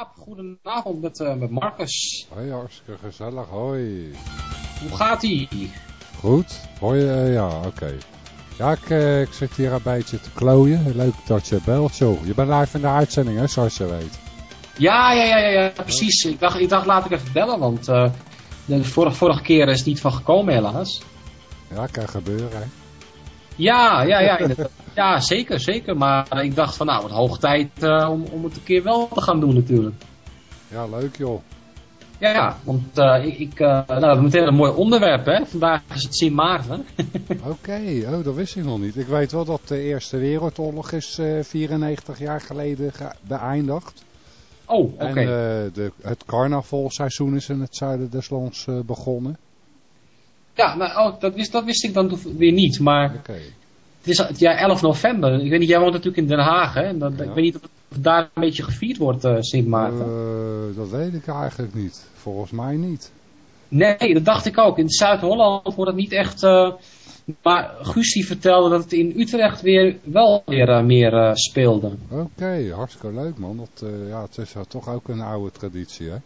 Jaap. Goedenavond met, uh, met Marcus. Hoi, hartstikke gezellig, hoi. Hoe gaat ie? Goed, hoi, uh, ja, oké. Okay. Ja, ik, uh, ik zit hier een beetje te klooien. Leuk dat je belt, zo. Je bent live in de uitzending, hè, zoals je weet. Ja, ja, ja, ja, ja precies. Ik dacht, ik dacht, laat ik even bellen, want de vorige, vorige keer is het niet van gekomen helaas. Ja, kan gebeuren, hè. Ja, ja, ja, ja, zeker, zeker. Maar ik dacht van nou, het hoog tijd uh, om, om het een keer wel te gaan doen natuurlijk. Ja, leuk joh. Ja, ja want uh, ik, ik uh, nou, meteen een mooi onderwerp hè. Vandaag is het Sint Maarten. Oké, okay. oh, dat wist ik nog niet. Ik weet wel dat de Eerste Wereldoorlog is 94 jaar geleden beëindigd. Oh, oké. Okay. En de, het carnavalseizoen is in het zuiden des lands begonnen. Ja, nou, oh, dat, wist, dat wist ik dan weer niet, maar okay. Het is het jaar 11 november. Ik weet niet, jij woont natuurlijk in Den Haag, hè? En dat, Ja. Ik weet niet of het daar een beetje gevierd wordt, uh, Sint Maarten. Uh, dat weet ik eigenlijk niet. Volgens mij niet. Nee, dat dacht ik ook. In Zuid-Holland wordt het niet echt... Uh, maar Guus die vertelde dat het in Utrecht weer wel weer meer speelde. Oké, okay, hartstikke leuk man. Dat, ja, het is toch ook een oude traditie, hè?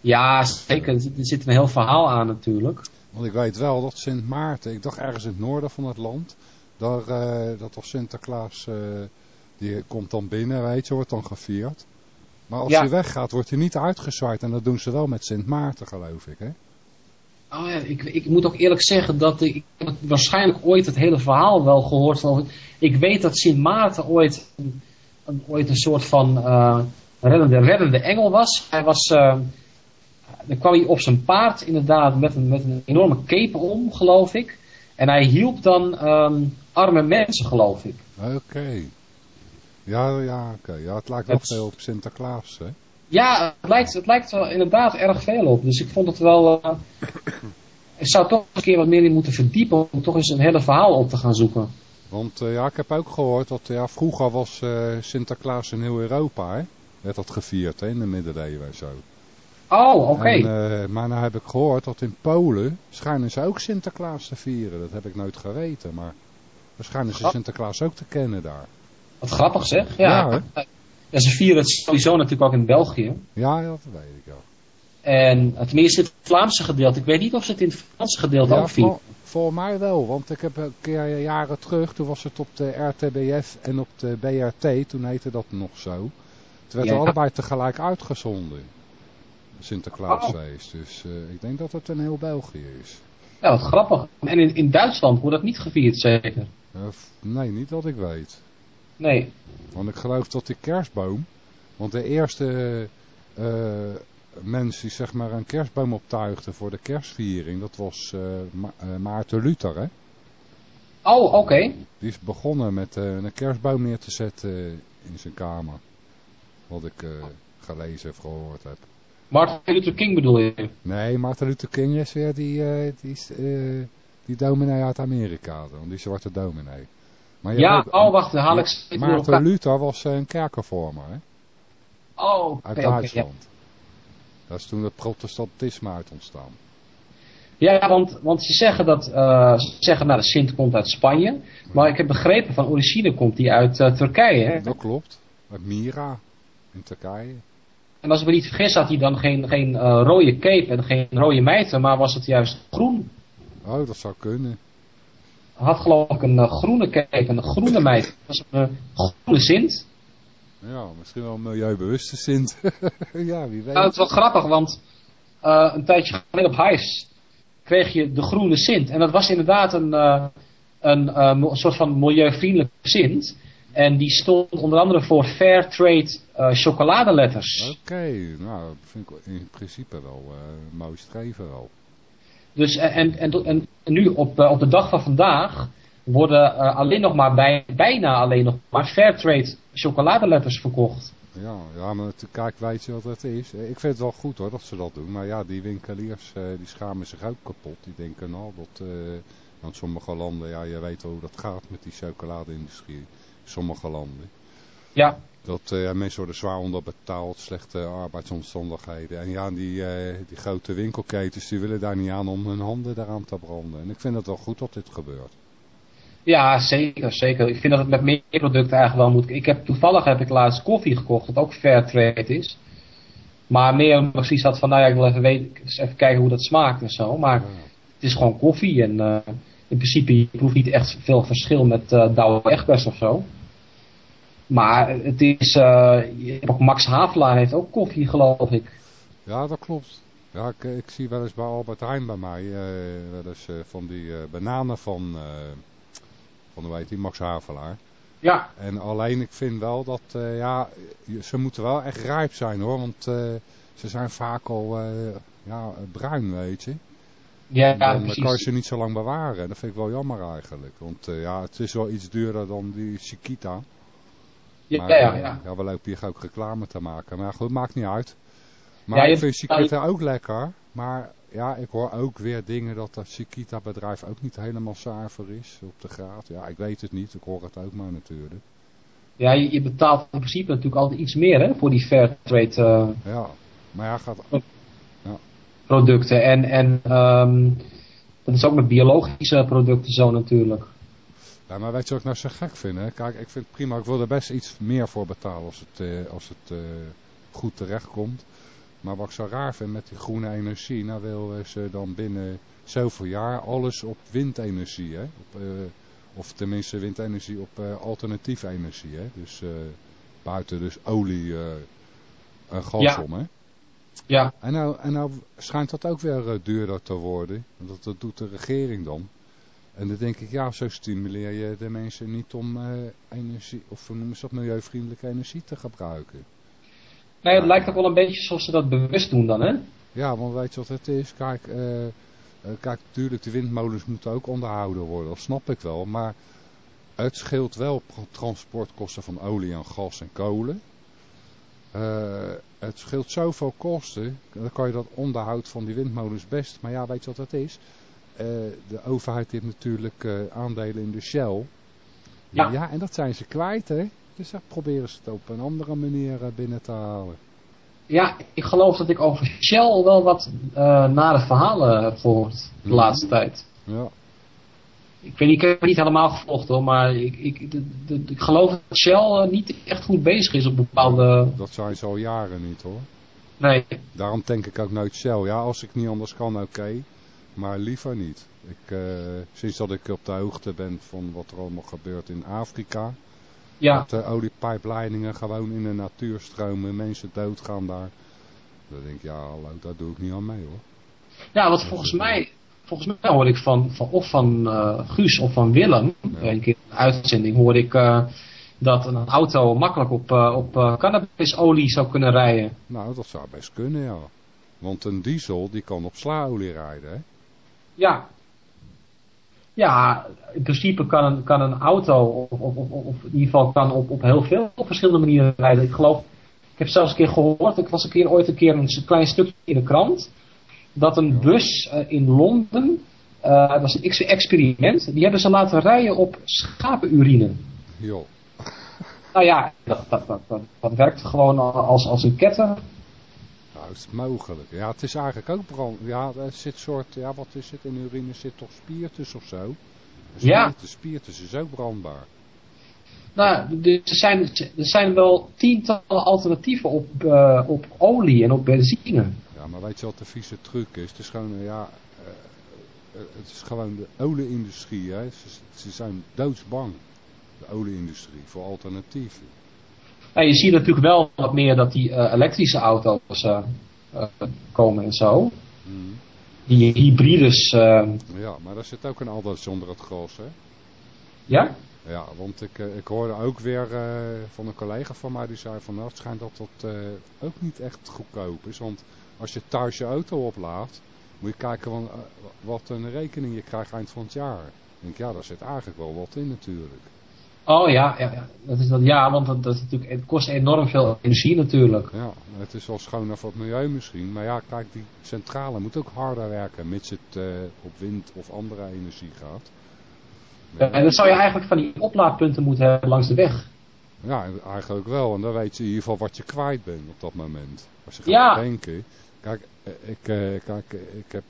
Ja, zeker. Er zit een heel verhaal aan natuurlijk. Want ik weet wel dat Sint Maarten, ik dacht ergens in het noorden van het land, daar, uh, dat of Sinterklaas, uh, die komt dan binnen, weet je, wordt dan gevierd. Maar als Ja. hij weggaat, wordt hij niet uitgezwaaid. En dat doen ze wel met Sint Maarten, geloof ik, hè? Oh ja, ik, ik moet ook eerlijk zeggen dat ik, ik heb waarschijnlijk ooit het hele verhaal wel gehoord. Van, ik weet dat Sint Maarten ooit, een, een- ooit een soort van eh, reddende, reddende engel was. Hij was, eh, dan kwam hij op zijn paard inderdaad met een, met een enorme cape om, geloof ik. En hij hielp dan ehm, arme mensen, geloof ik. Oké. Ja, ja, oké. Ja, het lijkt wel veel op Sinterklaas, hè? Ja, het lijkt, het lijkt er inderdaad erg veel op. Dus ik vond het wel... eh ik zou toch een keer wat meer in moeten verdiepen om toch eens een hele verhaal op te gaan zoeken. Want eh, ja, ik heb ook gehoord dat ja, vroeger was eh, Sinterklaas in heel Europa, hè? Werd dat gevierd, hè, in de middeleeuwen en zo. Oh, oké. Eh, maar nou heb ik gehoord dat in Polen schijnen ze ook Sinterklaas te vieren. Dat heb ik nooit geweten, maar waarschijnlijk ze. Sinterklaas ook te kennen daar. Wat grappig zeg. Ja, Ja, ja, ze vieren het sowieso natuurlijk ook in België. Ja, dat weet ik wel. En eh, tenminste het Vlaamse gedeelte. Ik weet niet of ze het in het Franse gedeelte Ja, ook vieren. vol, volgens mij wel, want ik heb een keer jaren terug, toen was het op de RTBF en op de BRT, toen heette dat nog zo. Het werd Ja. allebei tegelijk uitgezonden, Sinterklaasfeest. Dus eh, ik denk dat het in heel België is. Ja, wat grappig. En in, in Duitsland wordt dat niet gevierd zeker. Eh, nee, niet dat ik weet. Nee. Want ik geloof dat die kerstboom, want de eerste eh, mens die zeg maar een kerstboom optuigde voor de kerstviering, dat was Ma- Maarten Luther, hè? Oh, oké. Die is begonnen met een kerstboom neer te zetten in zijn kamer. Wat ik gelezen of gehoord heb. Martin Luther King bedoel je? Nee, Maarten Luther King is weer die, eh, die, eh, die dominee uit Amerika, dan, die zwarte dominee. Maar Ja, hebt oh wacht, dan haal ik Maarten elkaar. Luther was eh, een kerkenvormer, hè? Oh, uit ja. Duitsland. Dat is toen het protestantisme uit ontstaan. Ja, want, want ze zeggen dat, ze zeggen nou de Sint komt uit Spanje. Maar ik heb begrepen van origine komt die uit Turkije. Hè? Dat klopt. Uit Mira, in Turkije. En als ik me niet vergis had hij dan geen, geen eh, rode cape en geen rode mijter, maar was het juist groen. Oh, dat zou kunnen. Hij had geloof ik een eh, groene cape en een groene mijter. Dat was een eh, groene Sint. Ja, misschien wel een milieubewuste Sint. ja, wie weet. Nou, het is wel grappig, want een tijdje geleden op Highs kreeg je de groene Sint. En dat was inderdaad een, een, soort van milieuvriendelijke Sint. En die stond onder andere voor Fair Trade eh, chocoladeletters. Oké, nou, dat vind ik in principe wel eh mooi streven wel. Dus, en, en, en, en nu op, eh, op de dag van vandaag worden eh, alleen nog maar bij, bijna alleen nog maar Fairtrade chocoladeletters verkocht. Ja, ja, maar natuurlijk, kijk, weet je wat het is? Eh, Ik vind het wel goed hoor, dat ze dat doen. Maar ja, die winkeliers, eh, die schamen zich ook kapot. Die denken, nou, dat... eh want sommige landen, ja, je weet wel hoe dat gaat met die chocoladeindustrie. Sommige landen. Ja, Dat eh, mensen worden zwaar onderbetaald, slechte arbeidsomstandigheden. En ja, die, eh, die grote winkelketens, die willen daar niet aan om hun handen daaraan te branden. En ik vind het wel goed dat dit gebeurt. Ja, zeker, zeker. Ik vind dat het met meer producten eigenlijk wel moet. Ik heb, toevallig heb ik laatst koffie gekocht, dat ook fair trade is. Maar meer precies dat van, nou ja, ik wil even, weten, even kijken hoe dat smaakt en zo. Maar het is gewoon koffie en uh, in principe je proeft niet echt veel verschil met uh, Douwe Egberts of zo. Maar het is, uh, ook Max Havelaar heeft ook koffie geloof ik. Ja, dat klopt. Ja, ik, ik zie wel eens bij Albert Heijn bij mij, uh, wel eens van die bananen van, van hoe heet die, Max Havelaar. Ja. En alleen ik vind wel dat, ja, ze moeten wel echt rijp zijn hoor, want ze zijn vaak al, ja, bruin weet je. Ja, dan precies. kan je ze niet zo lang bewaren. Dat vind ik wel jammer eigenlijk. Want ja, het is wel iets duurder dan die Chiquita. Ja, maar, ja, ja, ja. ja, we lopen hier ook reclame te maken. Maar goed, maakt niet uit. Maar Ja, je- ik vind Chiquita ook lekker. Maar ja, ik hoor ook weer dingen dat dat Chiquita bedrijf ook niet helemaal zuiver is op de graad. Ja, ik weet het niet. Ik hoor het ook maar natuurlijk. Ja, je, je betaalt in principe natuurlijk altijd iets meer hè, voor die fair trade eh, Ja, maar ja, gaat... producten. En, en ehm, dat is ook met biologische producten zo natuurlijk. Ja, maar weet je wat ik nou zo gek vind? Hè? Kijk, ik vind het prima. Ik wil er best iets meer voor betalen als het, eh, als het eh, goed terechtkomt. Maar wat ik zo raar vind met die groene energie, nou willen ze dan binnen zoveel jaar alles op windenergie, hè? Op, eh, of tenminste windenergie op eh, alternatieve energie, hè? Dus eh, buiten dus olie eh, en gas Ja. om, hè? Ja, En nou, en nou schijnt dat ook weer eh, duurder te worden. Want dat, dat doet de regering dan. En dan denk ik, ja, zo stimuleer je de mensen niet om eh, energie, of noemen ze dat, milieuvriendelijke energie te gebruiken. nee, het lijkt ook wel een beetje alsof ze dat bewust doen dan, hè? Ja, want weet je wat het is? Kijk, eh, eh, kijk, natuurlijk, de windmolens moeten ook onderhouden worden, dat snap ik wel. Maar het scheelt wel transportkosten van olie en gas en kolen. Eh, het scheelt zoveel kosten, dan kan je dat onderhoud van die windmolens best. Maar ja, weet je wat dat is? Eh, de overheid heeft natuurlijk eh, aandelen in de Shell. Ja. en dat zijn ze kwijt, hè? Dus dan proberen ze het op een andere manier binnen te halen. Ja, ik geloof dat ik over Shell wel wat nare verhalen heb gehoord de Mhm. laatste tijd. Ja. Ik weet niet, ik heb het niet helemaal gevolgd hoor, maar ik, ik, de, de- ik geloof dat Shell eh, niet echt goed bezig is op bepaalde... Dat zijn ze al jaren niet hoor. Nee, Daarom denk ik ook nooit Shell. Ja, als ik niet anders kan, oké. maar liever niet. Ik, eh, sinds dat ik op de hoogte ben van wat er allemaal gebeurt in Afrika. ja, Dat de oliepijpleidingen gewoon in de natuur stromen. Mensen doodgaan daar. Dan denk ik, ja hallo, daar doe ik niet aan mee hoor. ja want volgens mij, volgens mij hoorde ik van, van of van eh, Guus of van Willem, een keer in een uitzending hoorde ik eh, dat een auto makkelijk op, eh, op eh, cannabisolie zou kunnen rijden. Nou, dat zou best kunnen ja. Want een diesel die kan op slaolie rijden hè. Ja. Ja, in principe kan een, kan een auto, of, of, of, of in ieder geval kan op, op heel veel verschillende manieren rijden. Ik geloof, ik heb zelfs een keer gehoord, ik was een keer ooit een keer een klein stukje in de krant, dat een bus eh, in Londen, eh, dat was een ex- experiment, die hebben ze laten rijden op schapenurine. Joh. Nou ja, dat, dat, dat, dat, werkt gewoon als, als een ketter. Nou, is het mogelijk. Ja, het is eigenlijk ook brand. Ja, er zit soort, ja, wat is het? In urine zit toch spiritus of zo? Ja. Spiritus, spiritus is ook brandbaar. Nou, dus er zijn, er zijn wel tientallen alternatieven op, eh, op olie en op benzine. Ja, maar weet je wat de vieze truc is? Het is gewoon, eh, ja, eh, eh, het is gewoon de olieindustrie, hè. Ze, ze zijn doodsbang, de olieindustrie, voor alternatieven. Nou, je ziet natuurlijk wel wat meer dat die elektrische auto's komen en zo. Mhm. Die hybrides, Ja, maar daar zit ook een altijd zonder het gras, hè. ja? Ja, want ik, ik hoorde ook weer van een collega van mij die zei van nou, het schijnt dat dat ook niet echt goedkoop is. Want als je thuis je auto oplaadt, moet je kijken van, eh, wat een rekening je krijgt eind van het jaar. Ik denk ja, daar zit eigenlijk wel wat in natuurlijk. Oh ja, ja, ja. Dat is dat, ja want dat, dat is natuurlijk, het kost enorm veel energie natuurlijk. Ja, het is wel schoner voor het milieu misschien. Maar ja, kijk, die centrale moet ook harder werken, mits het eh, op wind of andere energie gaat. En dan zou je eigenlijk van die oplaadpunten moeten hebben langs de weg. Ja, eigenlijk wel. En dan weet je in ieder geval wat je kwijt bent op dat moment. Als je gaat Ja. denken. Kijk, eh, ik, eh, kijk, eh, ik heb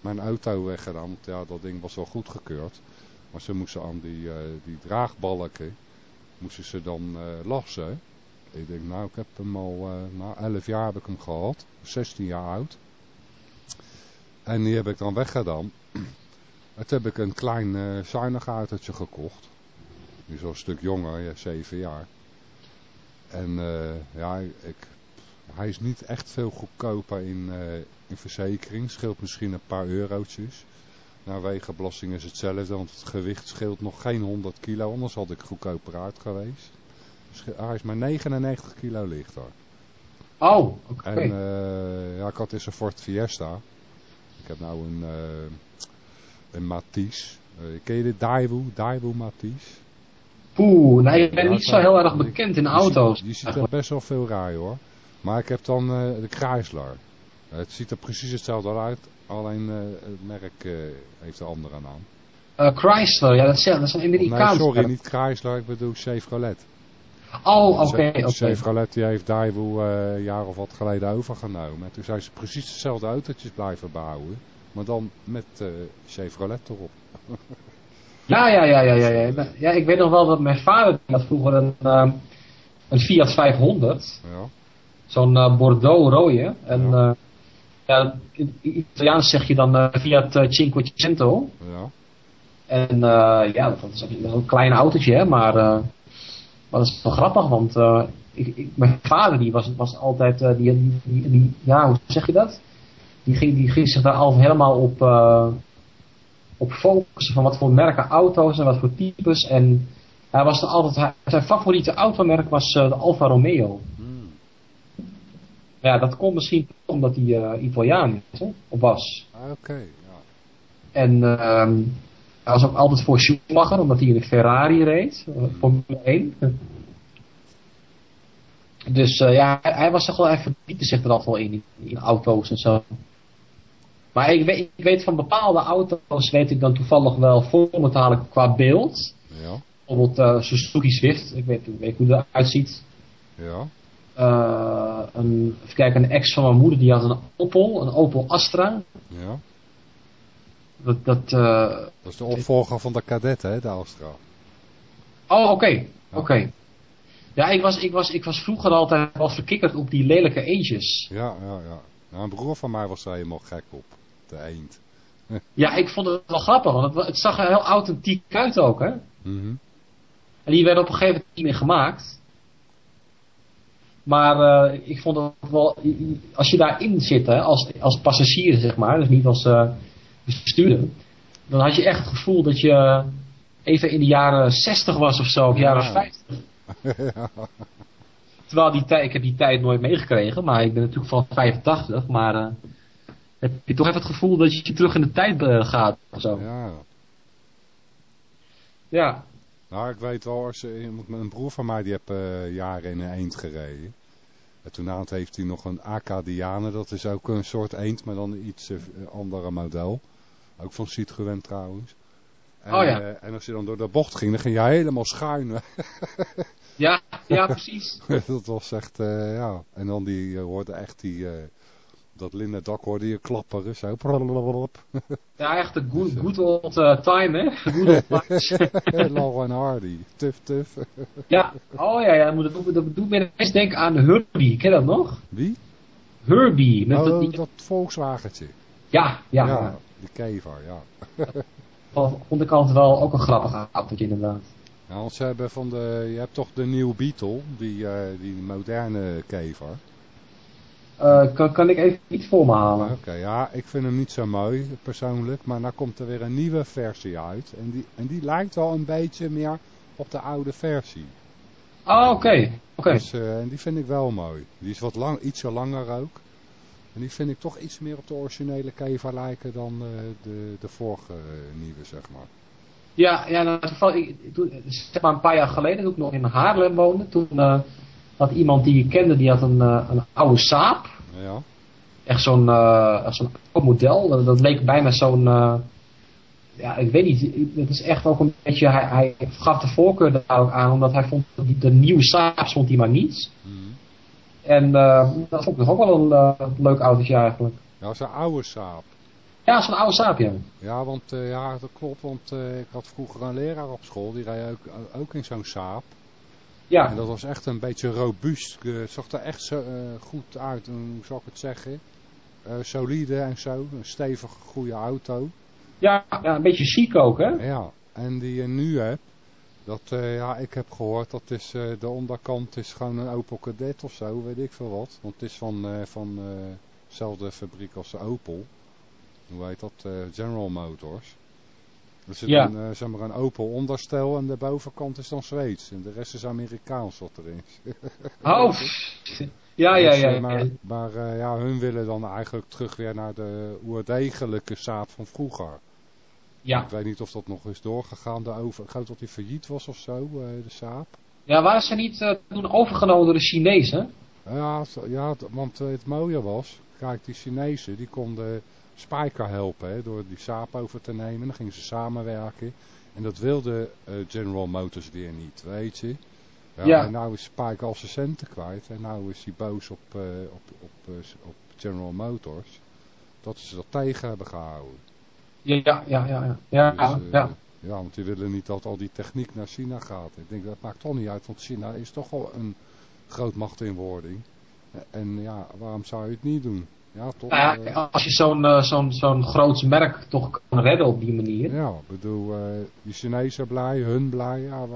mijn auto. Want ja, dat ding was wel goedgekeurd. Maar ze moesten aan die, die draagbalken, moesten ze dan lassen. Ik denk, nou, ik heb hem al, na nou, 11 jaar heb ik hem gehad. 16 jaar oud. En die heb ik dan weggedaan. Toen heb ik een klein uh, zuinig autootje gekocht. Die is al een stuk jonger, ja, 7 jaar. En ja, ik, hij is niet echt veel goedkoper in, uh, in verzekering. Scheelt misschien een paar eurotjes. Naar wegenbelasting is hetzelfde, want het gewicht scheelt nog geen 100 kilo. Anders had ik goedkoper uit geweest. Hij is maar 99 kilo lichter. Oh, oké. Okay. En uh, ja, ik had dus een Ford Fiesta. Ik heb nou een, uh, een Matisse. Uh, ken je de Daewoo? Daewoo Matisse? Oeh, nee, ik ben niet zo heel erg bekend in auto's. Die ziet er best wel veel rijden hoor. Maar ik heb dan de Chrysler. het ziet er precies hetzelfde uit, alleen het merk heeft een andere naam. Chrysler, ja dat is, dat Amerikaans. Nee, sorry, niet Chrysler, ik bedoel Chevrolet. Oh, oké. Okay, okay. Chevrolet die heeft Daewoo uh, een jaar of wat geleden overgenomen. En toen zijn ze precies dezelfde autootjes blijven bouwen. Maar dan met uh, Chevrolet erop. ja, ja, ja, ja, ja, ja. Ja, ik weet nog wel dat mijn vader had vroeger een, uh, een Fiat 500. Ja. Zo'n uh, Bordeaux rode. En ja. ja, in Italiaans zeg je dan Fiat Cinquecento. Ja. En ja, dat is een klein autootje, hè, maar... Maar dat is wel grappig, want ik, ik, mijn vader die was, was altijd, uh, die, die, die, ja, hoe zeg je dat? Die ging, die ging zich daar altijd helemaal op, op focussen van wat voor merken auto's en wat voor types. En hij was er altijd, zijn favoriete automerk was de Alfa Romeo. Ja, dat komt misschien omdat hij Italiaan is, hè, of was. Ah, oké, ja. En ehm, hij was ook altijd voor Schumacher, omdat hij in een Ferrari reed. Uh, Formule 1. Dus uh, ja, hij, was toch wel even verdiepte zich er altijd wel in, in auto's en zo. Maar ik weet, ik weet, van bepaalde auto's weet ik dan toevallig wel voor te halen qua beeld. Ja. Bijvoorbeeld uh, Suzuki Swift, ik weet, ik weet hoe dat eruit ziet. Ja. Uh, een, even kijken, een ex van mijn moeder die had een Opel, een Opel Astra. Ja. Dat, dat, uh, dat is de opvolger van de Cadet, hè, de Astra. Oh, oké. Okay. Ja. Oké. Ja, ik was, ik, was, ik was vroeger altijd wel verkikkerd op die lelijke eendjes. Ja, ja, ja. Nou, een broer van mij was daar helemaal gek op. De eend. ja, ik vond het wel grappig, want het, het zag er heel authentiek uit ook, hè. Mm -hmm. En die werden op een gegeven moment niet meer gemaakt. Maar uh, ik vond het wel, als je daarin zit, hè, als, als passagier, zeg maar, dus niet als... Uh, bestuurder, dan had je echt het gevoel dat je even in de jaren 60 was of zo, of jaren 50. Terwijl die tijd, ik heb die tijd nooit meegekregen, maar ik ben natuurlijk van 85, maar uh, heb je toch even het gevoel dat je terug in de tijd gaat of zo. Ja. Ja. Nou, ik weet wel, als, een broer van mij die heb jaren in een eend gereden. En toen heeft hij nog een Acadiane, dat is ook een soort eend, maar dan een iets andere model. Ook van Citroën trouwens. En, oh ja. Uh, en als je dan door de bocht ging, dan ging je helemaal schuin. ja, ja, precies. dat was echt, uh, ja. En dan die, je hoorde echt die, dat linnen dak hoorde je klapperen. Zo. ja, echt een good, good old time, hè. Good old Law en Hardy. Tuf, tuf. ja, oh ja, ja. Dat, dat, dat doet me eens denken aan Herbie. Ken je dat nog? Wie? Herbie. Met oh, dat, die... dat Volkswagentje. Ja, ja. ja. De kever, ja. dat vond ik altijd wel ook een grappig autootje inderdaad. Ja, want ze hebben van de, je hebt toch de nieuwe Beetle, die, uh, die moderne kever. Uh, kan, kan ik even iets voor me halen? Oké, okay, ja, ik vind hem niet zo mooi persoonlijk, maar dan komt er weer een nieuwe versie uit. En die, en die lijkt wel een beetje meer op de oude versie. Ah, oké. oké. Okay. Dus, uh, en die vind ik wel mooi. Die is wat lang, ietsje langer ook. En die vind ik toch iets meer op de originele Keva lijken dan uh, de, de vorige nieuwe, zeg maar. Ja, ja nou, geval, ik, toen, zeg maar een paar jaar geleden, toen ik nog in Haarlem woonde, toen had iemand die ik kende, die had een, een oude Saab. Ja. Echt zo'n zo'n oud model. Dat leek bijna zo'n, ja, ik weet niet, het is echt ook een beetje, hij, hij gaf de voorkeur daar ook aan, omdat hij vond, de, de nieuwe Saab vond hij maar niets. Mm. En dat vond ik ook wel een leuk autootje eigenlijk. Ja, dat een oude Saab. Ja, zo'n oude saap, ja. Ja, want uh, ja, dat klopt, want uh, ik had vroeger een leraar op school, die reed ook, ook in zo'n saap. Ja. En dat was echt een beetje robuust, het zag er echt zo, goed uit, hoe zou ik het zeggen, solide en zo, een stevige, goede auto. Ja, ja, een beetje chic ook, hè? Ja, en die je nu hebt, dat, uh, ja, ik heb gehoord dat is, de onderkant is gewoon een Opel Kadett of zo, weet ik veel wat. Want het is van, van dezelfde fabriek als de Opel. Hoe heet dat? General Motors. Er zit ja. een, zeg maar een Opel onderstel en de bovenkant is dan Zweeds. En de rest is Amerikaans wat erin is. oh, ja, ja, ja. ja. Maar, maar ja, hun willen dan eigenlijk terug weer naar de oerdegelijke saap van vroeger. Ja. Ik weet niet of dat nog is doorgegaan. De over, ik geloof dat hij failliet was of zo, de saap. Ja, waren ze niet uh, toen overgenomen door de Chinezen? Ja, ja want het mooie was, kijk, die Chinezen die konden Spijker helpen hè, door die saap over te nemen. Dan gingen ze samenwerken. En dat wilde uh, General Motors weer niet, weet je. Ja, ja. En nou is Spijker al zijn centen kwijt. En nou is hij boos op, uh, op, op, op General Motors. Dat ze dat tegen hebben gehouden. Ja, ja, ja, ja. Ja, dus, uh, ja. ja, want die willen niet dat al die techniek naar China gaat. Ik denk dat maakt toch niet uit, want China is toch al een grootmacht in wording. En ja, waarom zou je het niet doen? Ja, toch? Ja, als je zo'n uh, zo'n zo'n groot merk toch kan redden op die manier. Ja, ik bedoel, uh, die Chinezen blij, hun blij, ja, dat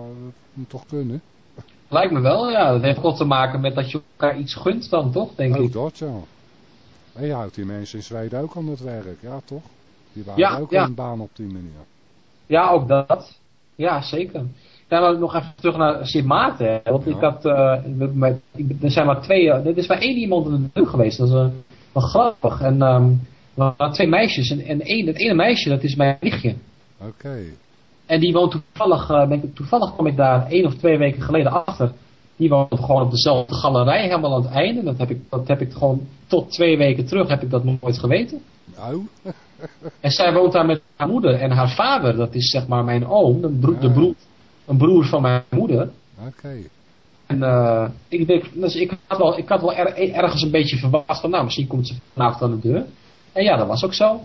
moet toch kunnen. Lijkt me wel, ja. Dat heeft ook te maken met dat je elkaar iets gunt dan, toch, denk ook ik. dat, ja. En je houdt die mensen in Zweden ook aan het werk, ja, toch? Die waren ja, ook ja. een baan op die manier. Ja, ook dat. Ja, zeker. Maar nog even terug naar Sint Maarten. Hè. Want Ja. ik had, uh, met, er zijn maar twee, uh, er is maar één iemand in de deur geweest. Dat is uh, wel grappig. En um, waren twee meisjes. En, en één, het ene meisje, dat is mijn nichtje. Oké. Okay. En die woont toevallig, uh, ben ik, toevallig kwam ik daar één of twee weken geleden achter. Die woont gewoon op dezelfde galerij, helemaal aan het einde. Dat heb ik, dat heb ik gewoon tot twee weken terug, heb ik dat nooit geweten. Nou? En zij woont daar met haar moeder. En haar vader, dat is zeg maar mijn oom, een, broer, Ja. de broer, een broer van mijn moeder. Oké. En uh, ik, denk, dus ik had wel, ik had wel er, ergens een beetje verwacht van, nou, misschien komt ze vanavond aan de deur. En ja, dat was ook zo.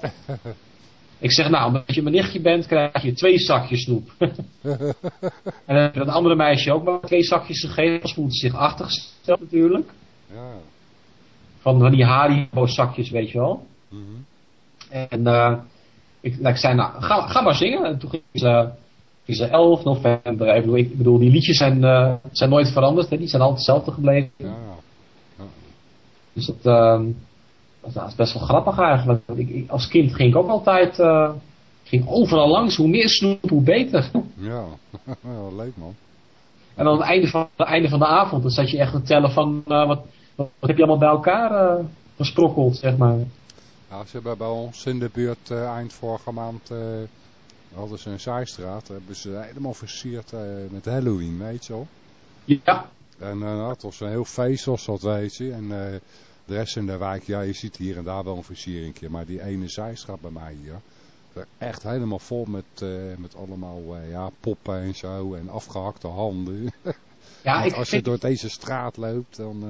ik zeg, nou, omdat je mijn nichtje bent, krijg je twee zakjes snoep. en dan heb je dat andere meisje ook maar twee zakjes gegeven. Ze voelt zich achtergesteld natuurlijk. Ja. Van, van die Haribo zakjes, weet je wel. Mhm. En uh, ik, nou, ik zei, nou, ga, ga maar zingen. En toen ging ze, ze 11 november. Ik bedoel, ik bedoel die liedjes zijn, uh, zijn nooit veranderd. Hè? Die zijn altijd hetzelfde gebleven. Ja. ja. Dus dat, uh, dat, is best wel grappig eigenlijk. Ik, ik, als kind ging ik ook altijd... Uh, ging overal langs. Hoe meer snoep, hoe beter. Ja, ja leuk man. En dan aan het einde van, het einde van de avond... dan zat je echt te tellen van... Uh, wat, wat, heb je allemaal bij elkaar gesprokkeld, zeg maar. Ja, ze hebben bij ons in de buurt eind vorige maand hadden ze een zijstraat. hebben ze helemaal versierd uh, met Halloween, weet je wel. Ja. En uh, het was een heel feest zoals dat weet je. En uh, de rest in de wijk, ja je ziet hier en daar wel een versieringje. Maar die ene zijstraat bij mij hier, echt helemaal vol met, met allemaal ja, poppen en zo. En afgehakte handen. Ja, ik als je vind... door deze straat loopt, dan...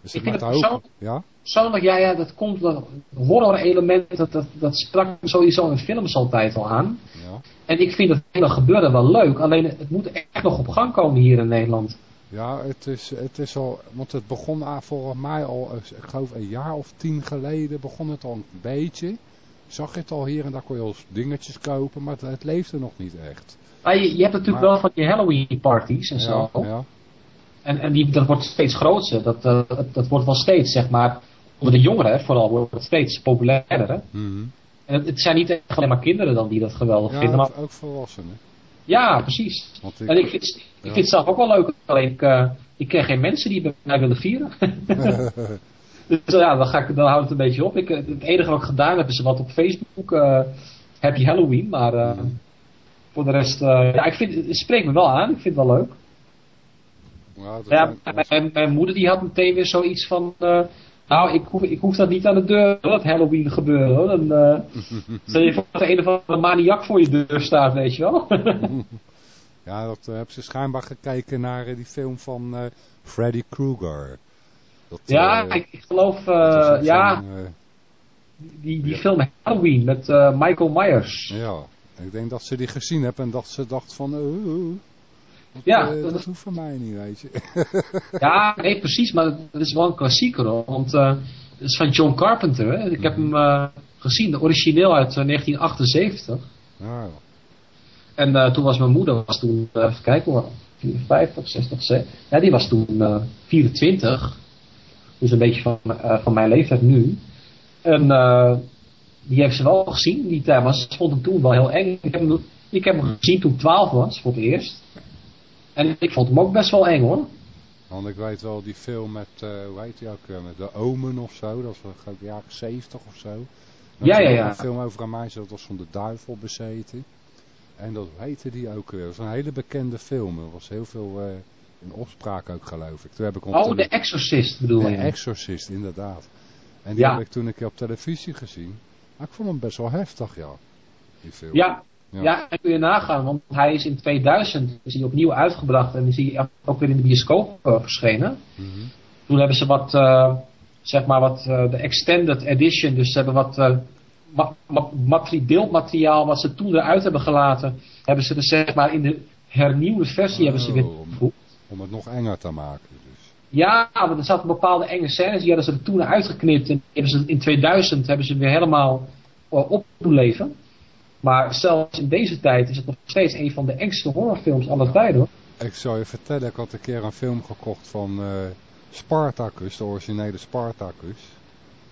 Dus ik vind het persoon... ja? persoonlijk, ja, ja, dat komt, dat horror element, dat, dat, dat sprak sowieso in films altijd al aan. Ja. En ik vind het hele gebeuren wel leuk, alleen het moet echt nog op gang komen hier in Nederland. Ja, het is, het is al, want het begon volgens mij al, ik geloof een jaar of tien geleden begon het al een beetje. Zag je het al hier en daar kon je al dingetjes kopen, maar het, het leefde nog niet echt. Maar je, je hebt natuurlijk maar, wel van die Halloween parties en ja, zo. Ja. En, en die, dat wordt steeds groter. Dat, uh, dat, dat, wordt wel steeds, zeg maar, onder de jongeren vooral wordt het steeds populairder. Hè? Mm -hmm. En het, het, zijn niet echt alleen maar kinderen dan die dat geweldig ja, vinden. Maar ook volwassenen. Ja, precies. Ik, en ik vind, ik ja. vind het zelf ook wel leuk. Alleen ik, uh, ik ken geen mensen die bij mij willen vieren. dus ja, dan, ga ik, dan houdt het een beetje op. Ik, het enige wat ik gedaan heb is wat op Facebook. Uh, Happy Halloween. Maar uh, mm. voor de rest, ja, ik vind, het spreekt me wel aan. Ik vind het wel leuk. Ja, ja mijn, mijn, moeder die had meteen weer zoiets van... Uh, nou, ik hoef, ik hoef dat niet aan de deur, dat Halloween gebeuren. Hoor. Dan, uh, stel je voor dat er een of andere maniak voor je deur staat, weet je wel. ja, dat uh, hebben ze schijnbaar gekeken naar die film van Freddy Krueger. ja, ik, ik geloof... ja, die, die film Halloween met Michael Myers. Ja, ik denk dat ze die gezien hebben en dat ze dacht van... Uh, dat, ja, dat, dat hoeft voor mij niet, weet je. ja, nee, precies, maar het is wel een klassieker hoor. Want het is van John Carpenter. Hè? Ik heb hem gezien, de origineel uit 1978. Ja. En toen was mijn moeder, was toen, even kijken hoor, 54, 60, 70. Ja, die was toen 24. Dus een beetje van, van mijn leeftijd nu. En die heeft ze wel gezien, die tijd, maar ze vond hem toen wel heel eng. Ik heb hem, ik heb hem gezien toen ik 12 was, voor het eerst. En ik vond hem ook best wel eng hoor. Want ik weet wel die film met, uh, hoe heet die ook, met de Omen of zo, dat was geloof ik jaren 70 of zo. Dat ja, ja, ja. Een film over een meisje dat was van de duivel bezeten. En dat heette die ook weer. Dat was een hele bekende film. Er was heel veel uh, in opspraak ook geloof ik. Toen heb ik oh, de Exorcist bedoel je? De Exorcist, inderdaad. En die ja. heb ik toen een keer op televisie gezien. Maar ik vond hem best wel heftig, ja. Die film. Ja, ja. ja en kun je nagaan, want hij is in 2000 is hij opnieuw uitgebracht en is hij ook weer in de bioscoop uh, verschenen. Mm -hmm. Toen hebben ze wat, uh, zeg maar wat, uh, de extended edition, dus ze hebben wat ma ma beeldmateriaal wat ze toen eruit hebben gelaten, hebben ze dus zeg maar in de hernieuwde versie oh, hebben ze weer om, om het nog enger te maken. Dus. Ja, want er zaten bepaalde enge scènes, die hadden ze er toen uitgeknipt. En hebben ze, in 2000 hebben ze weer helemaal op doen leven. Maar zelfs in deze tijd is het nog steeds een van de engste horrorfilms aller tijden. Hoor. Ik zou je vertellen, ik had een keer een film gekocht van uh, Spartacus, de originele Spartacus.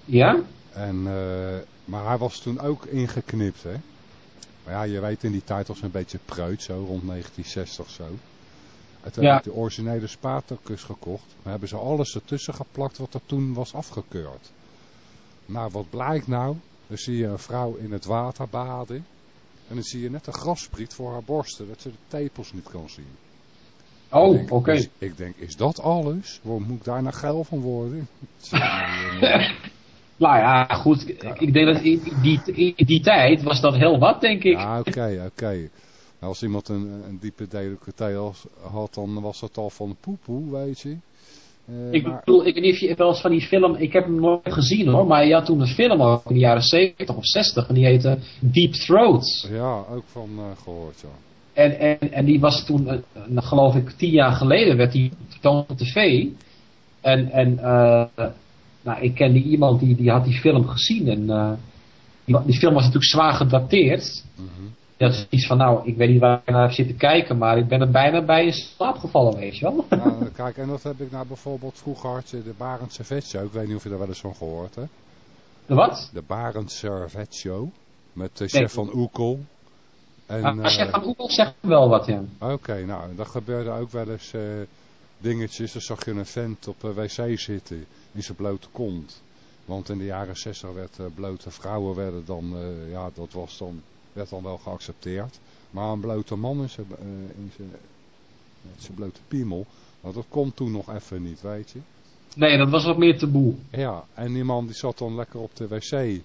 Ja? En, uh, maar hij was toen ook ingeknipt, hè. Maar ja, je weet in die tijd was een beetje preut, zo rond 1960 zo. En toen Ja. de originele Spartacus gekocht. Maar hebben ze alles ertussen geplakt wat er toen was afgekeurd. Nou, wat blijkt nou? Dan zie je een vrouw in het water baden. En dan zie je net een grasspriet voor haar borsten, dat ze de tepels niet kan zien. Oh, oké. ik denk, is dat alles? Waarom moet ik daar nou geil van worden? Nou ja, goed. Ik, denk dat in die, in die tijd was dat heel wat, denk ik. Ja, oké, oké. Nou, Als iemand een, een diepe als- had, dan was dat al van poepoe, weet je. Eh, Ik maar- bedoel, ik weet niet of je wel eens van die film, ik heb hem nooit gezien hoor, maar je had toen een film ook in de jaren 70 of 60 en die heette Deep Throats. ja, ook van eh, gehoord, ja. En, en, en die was toen, eh, geloof ik, tien jaar geleden werd die vertoond op tv. En, en nou, ik kende iemand die, die had die film gezien en die, die film was natuurlijk zwaar gedateerd. Mhm. Die had iets van, nou, ik weet niet waar ik naar heb zitten kijken, maar ik ben er bijna bij in slaap gevallen, weet je wel. Nou, kijk, en dat heb ik nou bijvoorbeeld vroeger had je de Barend Servet Show. Ik weet niet of je daar wel eens van gehoord hebt. De wat? De Barend Servet Show. Met de Nee. chef van Oekel. En, Ah, als je eh, van Google zegt wel wat, ja. Oké, nou, dat gebeurde ook wel eens eh, dingetjes. Dan zag je een vent op een wc zitten in zijn blote kont. Want in de jaren 60 werd eh, blote vrouwen werden dan, eh, ja, dat was dan, werd dan wel geaccepteerd. Maar een blote man in zijn, eh, in zijn, met zijn blote piemel, nou, dat kon toen nog even niet, weet je. Nee, dat was wat meer taboe. Ja, en die man die zat dan lekker op de wc.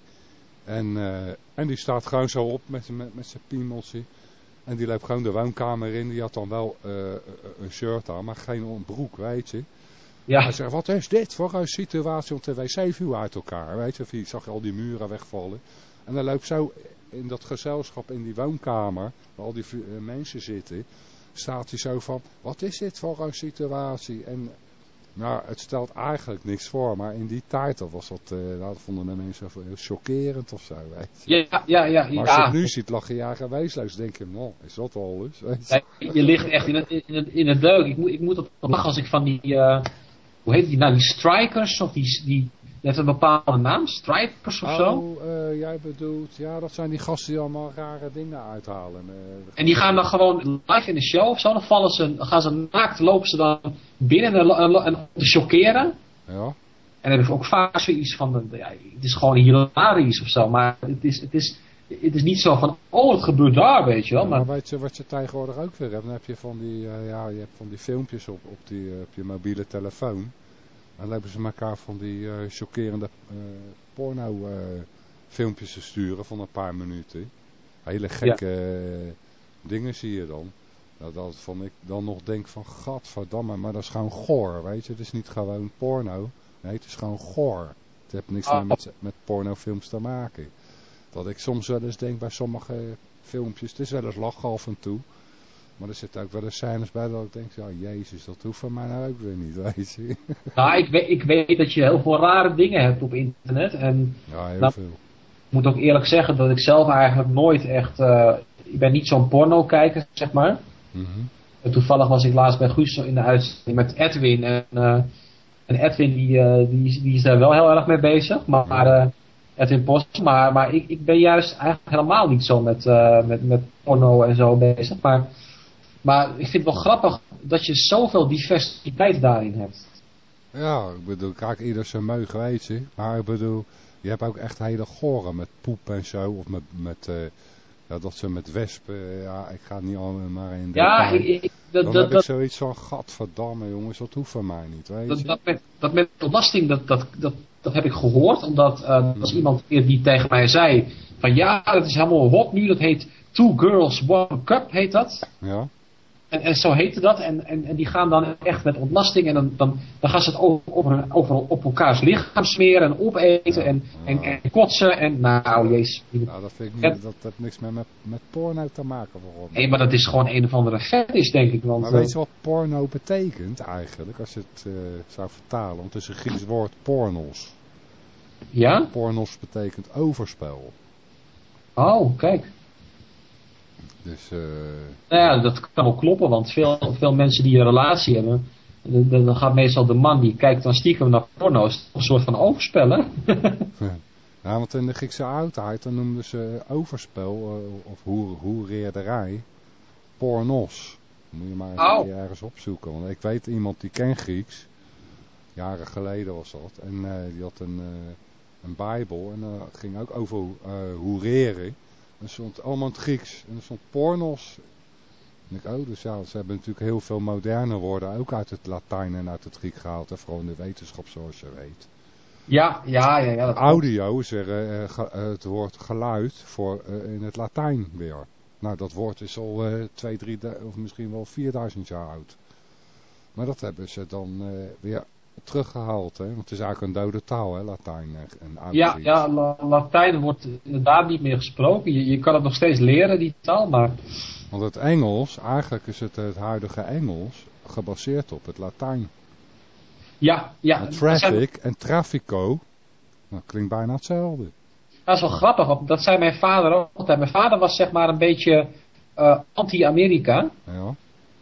En, eh, en die staat gewoon zo op met, met, met zijn piemeltje. En die loopt gewoon de woonkamer in. Die had dan wel eh, een shirt aan, maar geen broek, weet je. Ja, Hij zegt, wat is dit voor een situatie? Want de wc viel uit elkaar, weet je. Of je zag je al die muren wegvallen. En dan loopt zo in dat gezelschap in die woonkamer, waar al die eh, mensen zitten, staat hij zo van, wat is dit voor een situatie? En nou, het stelt eigenlijk niks voor, maar in die tijd dat was dat, eh, dat vonden de mensen heel chockerend of zo, weet je. ja, ja, ja. Maar als je ja. het nu ziet, lach je ja weesloos, denk je, nou, is dat al eens? Je? Ja, je ligt echt in het, in het, in het deuk. Ik moet, ik moet op lachen als ik van die, eh, hoe heet die nou, die strikers, of die, die heeft een bepaalde naam, stripers of zo. Oh, eh, jij bedoelt, ja, dat zijn die gasten die allemaal rare dingen uithalen. eh, En die gaan dan gewoon live in de show of zo, dan vallen ze, dan gaan ze naakt, lopen ze dan binnen en, en, en om te chockeren. Ja, En dan heb ik ook vaak zoiets van, de- ja, het is gewoon hilarisch of zo, maar het is, het is, het is niet zo van, oh het gebeurt daar, weet je wel. maar Maar, weet je wat je tegenwoordig ook weer hebt? Dan heb je van die, eh, ja, je hebt van die filmpjes op, op, die, eh, op je mobiele telefoon. Dan lopen ze elkaar van die eh, chockerende eh, porno eh, filmpjes te sturen van een paar minuten. Hele gekke dingen zie je dan. Dat, dat van ik dan nog denk van, gadverdamme, maar dat is gewoon goor, weet je. Het is niet gewoon porno. Nee, het is gewoon goor. Het heeft niks Oh. meer met, met pornofilms te maken. Dat ik soms wel eens denk bij sommige filmpjes, het is wel eens lachen af en toe. Maar er zitten ook wel eens scènes bij dat ik denk, ja jezus, dat hoeft van mij nou ook weer niet, weet je. Nou, ik weet, ik weet dat je heel veel rare dingen hebt op internet. En Ja, heel Nou, veel. ik moet ook eerlijk zeggen dat ik zelf eigenlijk nooit echt... eh, ik ben niet zo'n porno kijker, zeg maar. Mhm. En toevallig was ik laatst bij Guus in de uitzending met Edwin. En, eh, en Edwin die, eh, die, is- die is daar wel heel erg mee bezig. Maar Edwin Post. Maar, maar ik, ik ben juist eigenlijk helemaal niet zo met, met, met porno en zo bezig. Maar, maar ik vind het wel grappig dat je zoveel diversiteit daarin hebt. Ja, ik bedoel, kijk, ieder zijn meug, weet je. Maar ik bedoel, je hebt ook echt hele goren met poep en zo. Of met, met eh, ja, dat ze met wespen, eh, ja, ik ga het niet allemaal maar in Ja, ik, ik- dat, Dan dat, heb ik dat, zoiets van, gadverdamme jongens, dat hoeft van mij niet, weet dat, je. dat, met, dat met belasting, dat, dat, dat, dat heb ik gehoord. Omdat eh, er was iemand die tegen mij zei: van ja, dat is helemaal hot nu. Dat heet Two Girls, One Cup, heet dat. Ja, En, en zo heette dat. En, en, en die gaan dan echt met ontlasting. En dan, dan, dan gaan ze het over, over, over op elkaars lichaam smeren en opeten. En, en, en kotsen. En nou, jezus. nou, dat vind ik niet, dat heeft niks meer met, met porno te maken Nee, maar dat is gewoon een of andere fetish, denk ik. Want, Maar eh, weet je wat porno betekent eigenlijk, als je het eh, zou vertalen? Want het is een Grieks woord pornos. ja? Pornos betekent overspel. Oh, kijk. Dus, eh, Nou ja, dat kan wel kloppen, want veel, veel mensen die een relatie hebben, dan, gaat meestal de man die kijkt dan stiekem naar porno's, een soort van overspellen. ja, want in de Griekse oudheid, dan noemden ze overspel, eh, of hoer, hoereerderij, pornos. Moet je maar eens Oh. ergens opzoeken. Want ik weet iemand die ken Grieks. Jaren geleden was dat. En eh, die had een, eh, een bijbel. En dat ging ook over hoereren. En er stond allemaal het Grieks. En er stond pornos. En ik, oh, dus ja, ze hebben natuurlijk heel veel moderne woorden ook uit het Latijn en uit het Griek gehaald. Hè, vooral in de wetenschap zoals je weet. Ja, ja, ja. ja dat Audio is er eh, ge- eh, het woord geluid voor eh, in het Latijn weer. Nou, dat woord is al eh 2, 3 of misschien wel 4000 jaar oud. Maar dat hebben ze dan eh, teruggehaald, hè? want het is eigenlijk een dode taal, hè, Latijn en Ja, ja La- Latijn wordt inderdaad niet meer gesproken. Je, je kan het nog steeds leren, die taal, maar Want het Engels, eigenlijk is het het huidige Engels gebaseerd op het Latijn. ja, ja. En dat zijn- traffic en trafico, dat klinkt bijna hetzelfde. Dat is wel grappig, want dat zei mijn vader ook altijd. Mijn vader was zeg maar een beetje eh, anti-Amerika. Ja,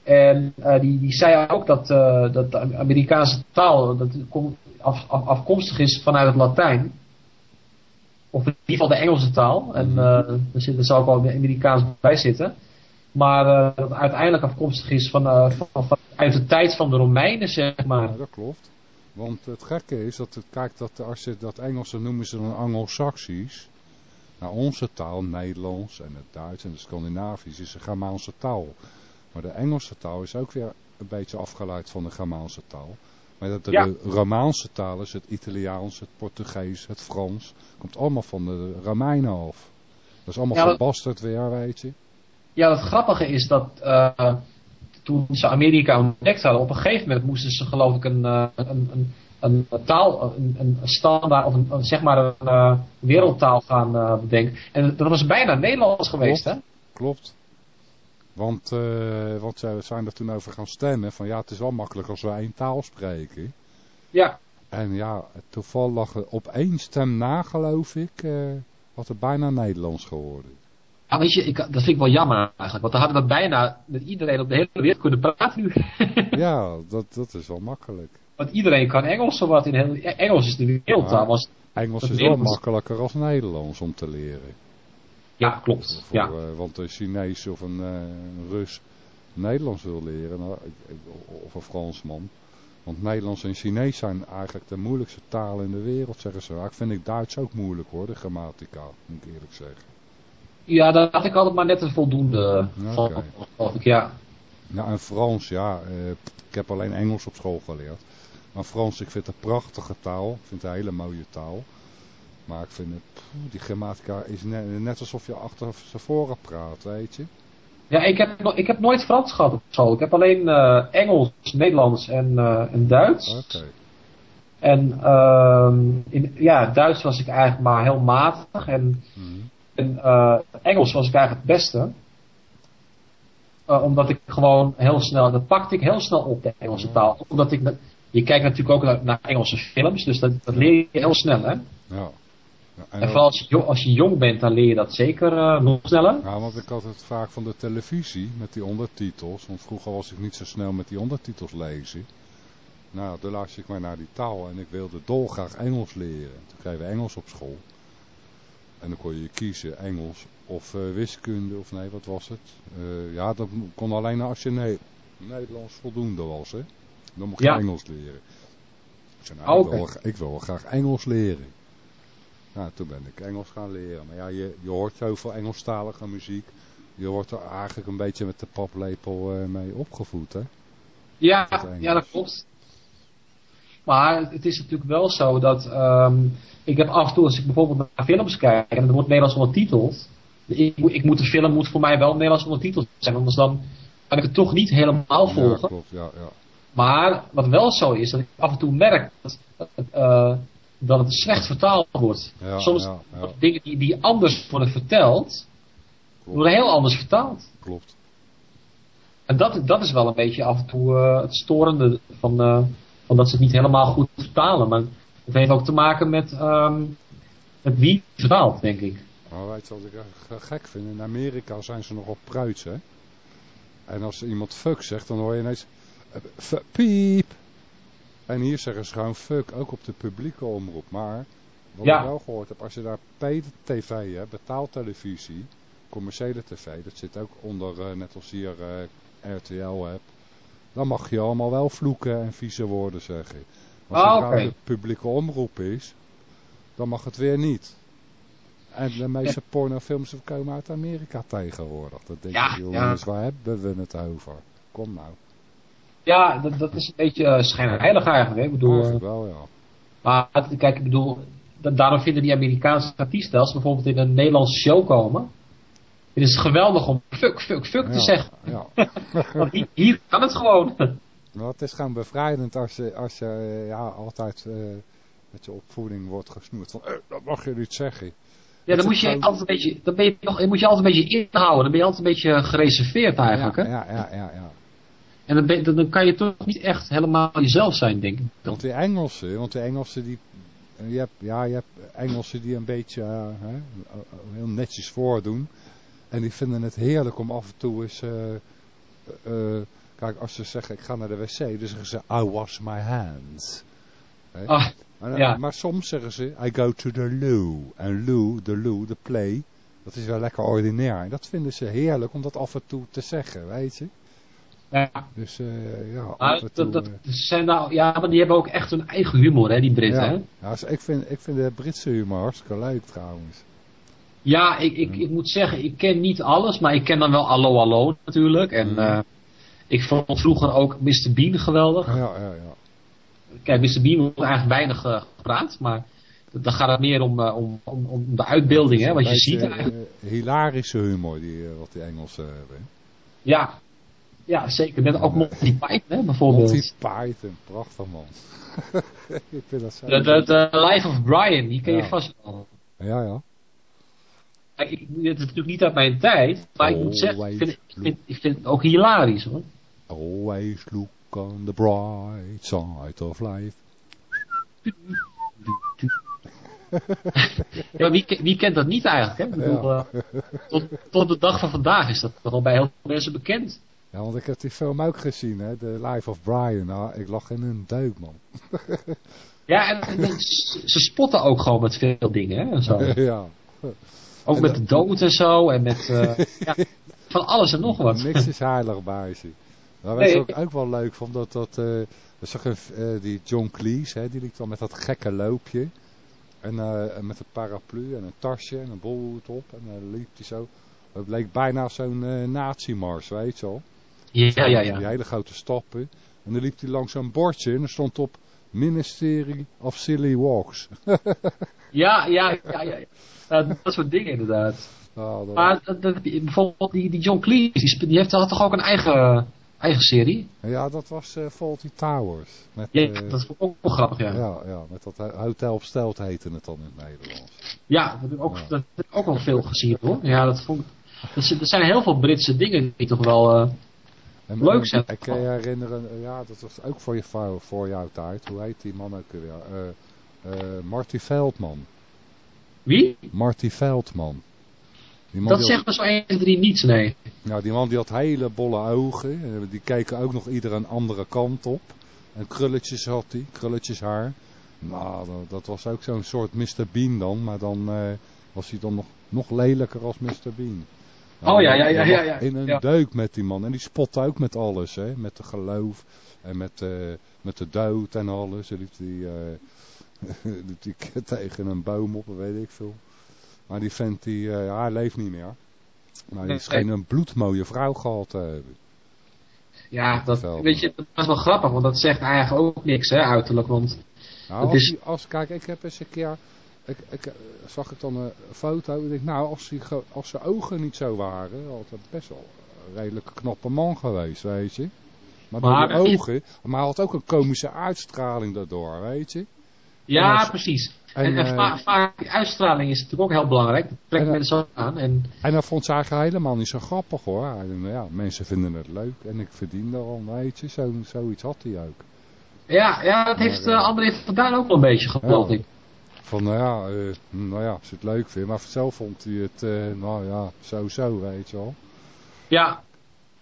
En eh, die, die zei ook dat, eh, dat de Amerikaanse taal dat af, af- afkomstig is vanuit het Latijn. Of in ieder geval de Engelse taal. En eh, er, zit, er zou ook wel Amerikaans bij zitten. Maar dat uiteindelijk afkomstig is van, van, van- uit de tijd van de Romeinen, zeg maar. Ja, dat klopt. Want het gekke is dat het, kijk, dat als je dat Engelse noemen ze dan Anglo-Saxisch. Nou, onze taal, Nederlands en het Duits en het Scandinavisch, is een Germaanse taal. Maar de Engelse taal is ook weer een beetje afgeleid van de Germaanse taal. Maar dat de, Ja. Romaanse taal is het Italiaans, het Portugees, het Frans. Komt allemaal van de Romeinen af. Dat is allemaal Ja, verbasterd weer, weet je. Ja, het grappige is dat eh, toen ze Amerika ontdekt hadden, op een gegeven moment moesten ze geloof ik een, eh, een, een, een, taal, een, een standaard, of een, zeg maar een eh, wereldtaal gaan bedenken. En dat was bijna Nederlands geweest, hè? Klopt. Want, eh, want zij zijn er toen over gaan stemmen van ja, het is wel makkelijk als we één taal spreken. Ja, En ja, toevallig eh, op één stem na geloof ik, eh, had het bijna Nederlands geworden. Ja, weet je, ik, dat vind ik wel jammer eigenlijk. Want dan hadden we bijna met iedereen op de hele wereld kunnen praten nu. Ja, dat, dat is wel makkelijk. Want iedereen kan Engels zowat in heel, Engels is de wereldtaal. Ja. Was, Engels is wel makkelijker als Nederlands om te leren. Ja, klopt. Voor, Ja. eh, want een Chinees of een, eh, een Rus Nederlands wil leren, nou, of een Fransman. Want Nederlands en Chinees zijn eigenlijk de moeilijkste talen in de wereld, zeggen ze. Ik vind ik Duits ook moeilijk hoor, de grammatica, moet ik eerlijk zeggen. ja, daar had ik altijd maar net een voldoende Ja, van. oké. geloof ik, ja. Nou, en Frans, ja, eh, ik heb alleen Engels op school geleerd. Maar Frans, ik vind het een prachtige taal. Ik vind het een hele mooie taal. Maar ik vind het, poeh, die grammatica is net, net alsof je achter z'n voren praat, weet je. Ja, ik heb, ik heb nooit Frans gehad op school. Ik heb alleen eh, Engels, Nederlands en, eh, en Duits. Oké. En ehm, in ja, Duits was ik eigenlijk maar heel matig. En eh, Engels was ik eigenlijk het beste. Omdat ik gewoon heel snel, dat pakte ik heel snel op, de Engelse taal. Omdat ik, je kijkt natuurlijk ook naar, naar Engelse films, dus dat, dat leer je heel snel, hè. Ja. En vooral als je, jo- als je jong bent, dan leer je dat zeker eh, nog sneller. Ja, want ik had het vaak van de televisie met die ondertitels. Want vroeger was ik niet zo snel met die ondertitels lezen. Nou, toen luisterde ik maar naar die taal en ik wilde dolgraag Engels leren. Toen kregen we Engels op school. En dan kon je kiezen Engels of eh, wiskunde of nee, wat was het? Eh, ja, dat kon alleen als je ne Nederlands voldoende was, hè. Dan mocht je Ja. Engels leren. Ik zei, Ah, nou, ik, oké. wil, ik wil wel graag Engels leren. Nou, toen ben ik Engels gaan leren. Maar ja, je, je hoort zoveel Engelstalige muziek. Je wordt er eigenlijk een beetje met de paplepel eh, mee opgevoed, hè? Ja, ja, dat klopt. Maar het is natuurlijk wel zo dat ehm, ik heb af en toe, als ik bijvoorbeeld naar films kijk en er wordt Nederlands ondertiteld, ik, moet- ik moet de film moet voor mij wel Nederlands ondertiteld zijn, anders dan kan ik het toch niet helemaal Ja, volgen. klopt, ja, ja. Maar wat wel zo is, dat ik af en toe merk dat, eh, dat het slecht vertaald wordt. Ja, Soms ja, ja. worden dingen die, die anders worden verteld, Klopt. worden heel anders vertaald. Klopt. En dat, dat is wel een beetje af en toe eh, het storende van, eh, van dat ze het niet helemaal goed vertalen. Maar het heeft ook te maken met, ehm, met wie het vertaalt, denk ik. Maar weet je wat ik gek vind? In Amerika zijn ze nogal pruits, hè? En als iemand fuck zegt, dan hoor je ineens... eh, piep! En hier zeggen ze gewoon fuck, ook op de publieke omroep. Maar, wat Ja. ik wel gehoord heb, als je daar PTV hebt, betaaltelevisie, commerciële tv, dat zit ook onder, eh, net als hier eh, RTL hebt, dan mag je allemaal wel vloeken en vieze woorden zeggen. Maar zodra oké. de publieke omroep is, dan mag het weer niet. En de meeste pornofilms komen uit Amerika tegenwoordig. Dat denk ik, ja. jongens, waar hebben we het over? Kom nou. Ja, dat, dat is een beetje uh, schijnheilig eigenlijk. Hè? Ik bedoel, eh, wel, ja. maar kijk, ik bedoel, da- daarom vinden die Amerikaanse artiesten, als ze bijvoorbeeld in een Nederlandse show komen, het is geweldig om fuck, fuck, fuck te zeggen. Ja. Want hier, hier kan het gewoon. Nou, het is gewoon bevrijdend als je, als je eh, ja, altijd eh, met je opvoeding wordt gesnoerd. Van, eh, dat mag je niet zeggen. Ja, dan moet je gewoon- altijd een beetje, dan ben je dan moet je altijd een beetje inhouden. Dan ben je altijd een beetje gereserveerd eigenlijk. ja, Hè? ja, ja, ja, ja. En dan, ben, dan, dan kan je toch niet echt helemaal jezelf zijn, denk ik. Want die Engelsen, want die Engelsen die... Je hebt, ja, je hebt Engelsen die een beetje eh, hè, heel netjes voordoen. En die vinden het heerlijk om af en toe eens... eh, eh, kijk, als ze zeggen ik ga naar de wc, dan zeggen ze I wash my hands. Ah, Maar, Ja. maar soms zeggen ze, I go to the loo. En loo, de loo, de play, dat is wel lekker ordinair. En dat vinden ze heerlijk om dat af en toe te zeggen, weet je. Ja. Dus eh, ja, Maar toe... dat, dat eh, zijn nou, ja, maar die hebben ook echt hun eigen humor, hè, die Britten. ja. Hè? Ja, dus ik, vind, ik vind de Britse humor hartstikke leuk trouwens. Ja, ik, ik, ik moet zeggen, ik ken niet alles, maar ik ken dan wel Allo Allo natuurlijk. En Mhm. eh, ik vond vroeger ook Mr. Bean geweldig. Ja, ja, ja. Kijk, Mr. Bean wordt eigenlijk weinig gepraat, maar dan gaat het meer om, om, om, om de uitbeelding, hè, wat je ziet eigenlijk. hilarische humor die, wat die Engelsen hebben. Ja, ja zeker. Net ook Monty Python, hè, bijvoorbeeld. Monty Python, prachtig man. ik vind dat zo... De, de, de Life of Brian, die ken je vast wel. Ja, ja. Kijk, ik, het is natuurlijk niet uit mijn tijd, maar ik moet zeggen, ik vind, ik, vind, ik vind het ook hilarisch hoor. Always look on the bright side of life. Ja, wie, wie kent dat niet eigenlijk? Hè? Ik bedoel, Ja. eh, tot, tot de dag van vandaag is dat wel bij heel veel mensen bekend. Ja, want ik heb die film ook gezien, hè, The Life of Brian. Nou, ik lag in een deuk, man. Ja, en, en ze spotten ook gewoon met veel dingen. Hè, en zo. ja. Ook En met dat- de dood en zo. En met eh, ja, van alles en nog wat. Niks is heilig bij ze. Maar wat ik Nee. ook, ook wel leuk vond, dat, dat, eh dat zag een, eh, die John Cleese, hè, die liep dan met dat gekke loopje. En eh, met een paraplu en een tasje en een bolhoed op. En dan liep hij zo. Het leek bijna zo'n eh nazi-mars, weet je wel. Ja, ja, Die ja. hele grote stappen. En dan liep hij langs zo'n bordje en er stond op Ministry of Silly Walks. Ja, ja, ja, ja. Ja, dat soort dingen inderdaad. Ah, dat- Maar dat, dat- bijvoorbeeld die, die John Cleese, die, die heeft had toch ook een eigen Eigen serie. Ja, dat was uh, Faulty Towers. Met, ja, uh, dat is ook wel grappig, ja. Ja, ja met dat Hotel op Stelt heette het dan in het Nederlands. Ja, dat heb ik ook, ja. dat heb ik ook wel veel gezien hoor. Ja, dat vond dat, er zijn heel veel Britse dingen die toch wel uh, en, leuk zijn. Ik kan je herinneren, ja, dat was ook voor, je, voor jouw tijd. Hoe heet die man ook weer? Marty Veldman. Wie? Marty Veldman. Dat zegt me zo 1, 3 niets, nee. Ja, die man die had hele bolle ogen. Die keken ook nog ieder een andere kant op. En krulletjes had hij, krulletjes haar. Nou, dat, dat was ook zo'n soort Mr. Bean dan. Maar dan uh, was hij dan nog, nog lelijker als Mr. Bean. Nou, oh ja, ja, ja. ja, ja. In een ja. deuk met die man. En die spotte ook met alles, hè. Met de geloof en met, uh, met de dood en alles. Liep die, uh, liep die tegen een boom op, weet ik veel. Maar die vent, die, uh, ja, hij leeft niet meer. Maar die scheen een bloedmooie vrouw gehad te hebben. Ja, dat, weet je, dat was wel grappig, want dat zegt eigenlijk ook niks, hè, uiterlijk. Want nou, als, is... als, kijk, ik heb eens een keer, ik, ik, zag ik dan een foto en ik nou, als, die, als zijn ogen niet zo waren, had het best wel een redelijk knappe man geweest, weet je. Maar, maar door die ogen, maar hij had ook een komische uitstraling daardoor, weet je. Ja, als, precies. En, en, en uh, vaak uitstraling is natuurlijk ook heel belangrijk. Dat trekt en, mensen aan. En, en dat vond ze eigenlijk helemaal niet zo grappig hoor. En, ja, mensen vinden het leuk en ik verdien daarom, weet je. Zo, zoiets had hij ook. Ja, ja dat heeft uh, André vandaan ook wel een beetje ja. ik. Van nou ja, uh, nou ja, als je het leuk vindt. Maar zelf vond hij het, uh, nou ja, zo-zo, weet je wel. Ja,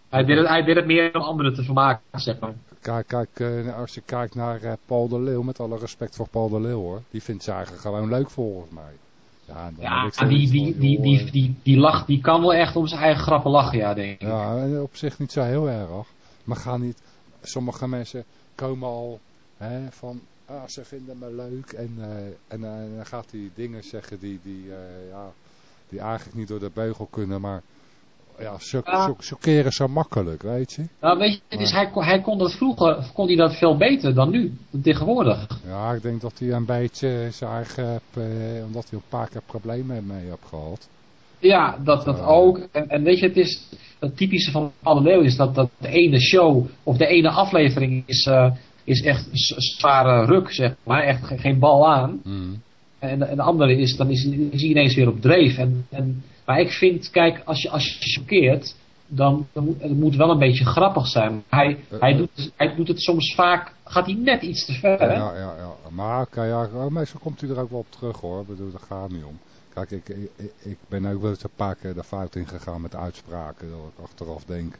hij deed, het, hij deed het meer om anderen te vermaken, zeg maar. Kijk, kijk uh, als je kijkt naar Paul de Leeuw, met alle respect voor Paul de Leeuw hoor. Die vindt ze eigenlijk gewoon leuk volgens mij. Ja, ja die, die, die, die, die, die, lach, die kan wel echt om zijn eigen grappen lachen, ja, denk ik. Ja, op zich niet zo heel erg. Maar gaan niet, sommige mensen komen al hè, van, ah, ze vinden me leuk. En, uh, en dan gaat hij dingen zeggen die, die, ja, die eigenlijk niet door de beugel kunnen, maar ja, chockeren ja. zo makkelijk, weet je. Nou, weet je, is, hij, hij kon dat vroeger kon hij dat veel beter dan nu, tegenwoordig. Ja, ik denk dat hij een beetje zijn eigen, eh, omdat hij een paar keer problemen mee heeft gehad. Ja, dat, dat ook. En, en, weet je, het is het typische van alle leeuw is dat, dat de ene show of de ene aflevering is, uh, is echt zware ruk, zeg maar. Echt geen bal aan. Mm. En, en de andere is, dan is, is hij ineens weer op dreef. En, en maar ik vind, kijk, als je, als je choqueert, dan, dan moet het moet wel een beetje grappig zijn. Hij, uh, hij, doet, hij doet het soms vaak, gaat hij net iets te ver. Hè? Ja, ja, ja. Maar ja, meestal komt hij er ook wel op terug hoor. Ik bedoel, daar gaat niet om. Kijk, ik, ik, ik ben ook wel eens een paar keer de fout ingegaan met uitspraken. Dat ik achteraf denk,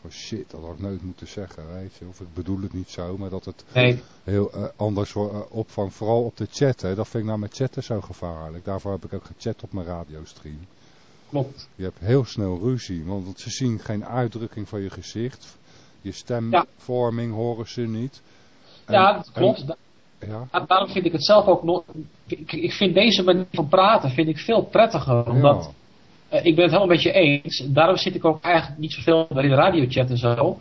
van shit, dat had ik nooit moeten zeggen, weet je. Of ik bedoel het niet zo, maar dat het nee. heel uh, anders uh, opvangt. Vooral op de chatten, dat vind ik nou met chatten zo gevaarlijk. Daarvoor heb ik ook gechat op mijn radiostream. Klopt. Je hebt heel snel ruzie, want ze zien geen uitdrukking van je gezicht. Je stemvorming ja. horen ze niet. En, ja, dat klopt. En, ja. En daarom vind ik het zelf ook nog... Ik, ik, vind deze manier van praten vind ik veel prettiger. Omdat, ja. Ik ben het helemaal met je eens. Daarom zit ik ook eigenlijk niet zoveel bij de radiochat en zo.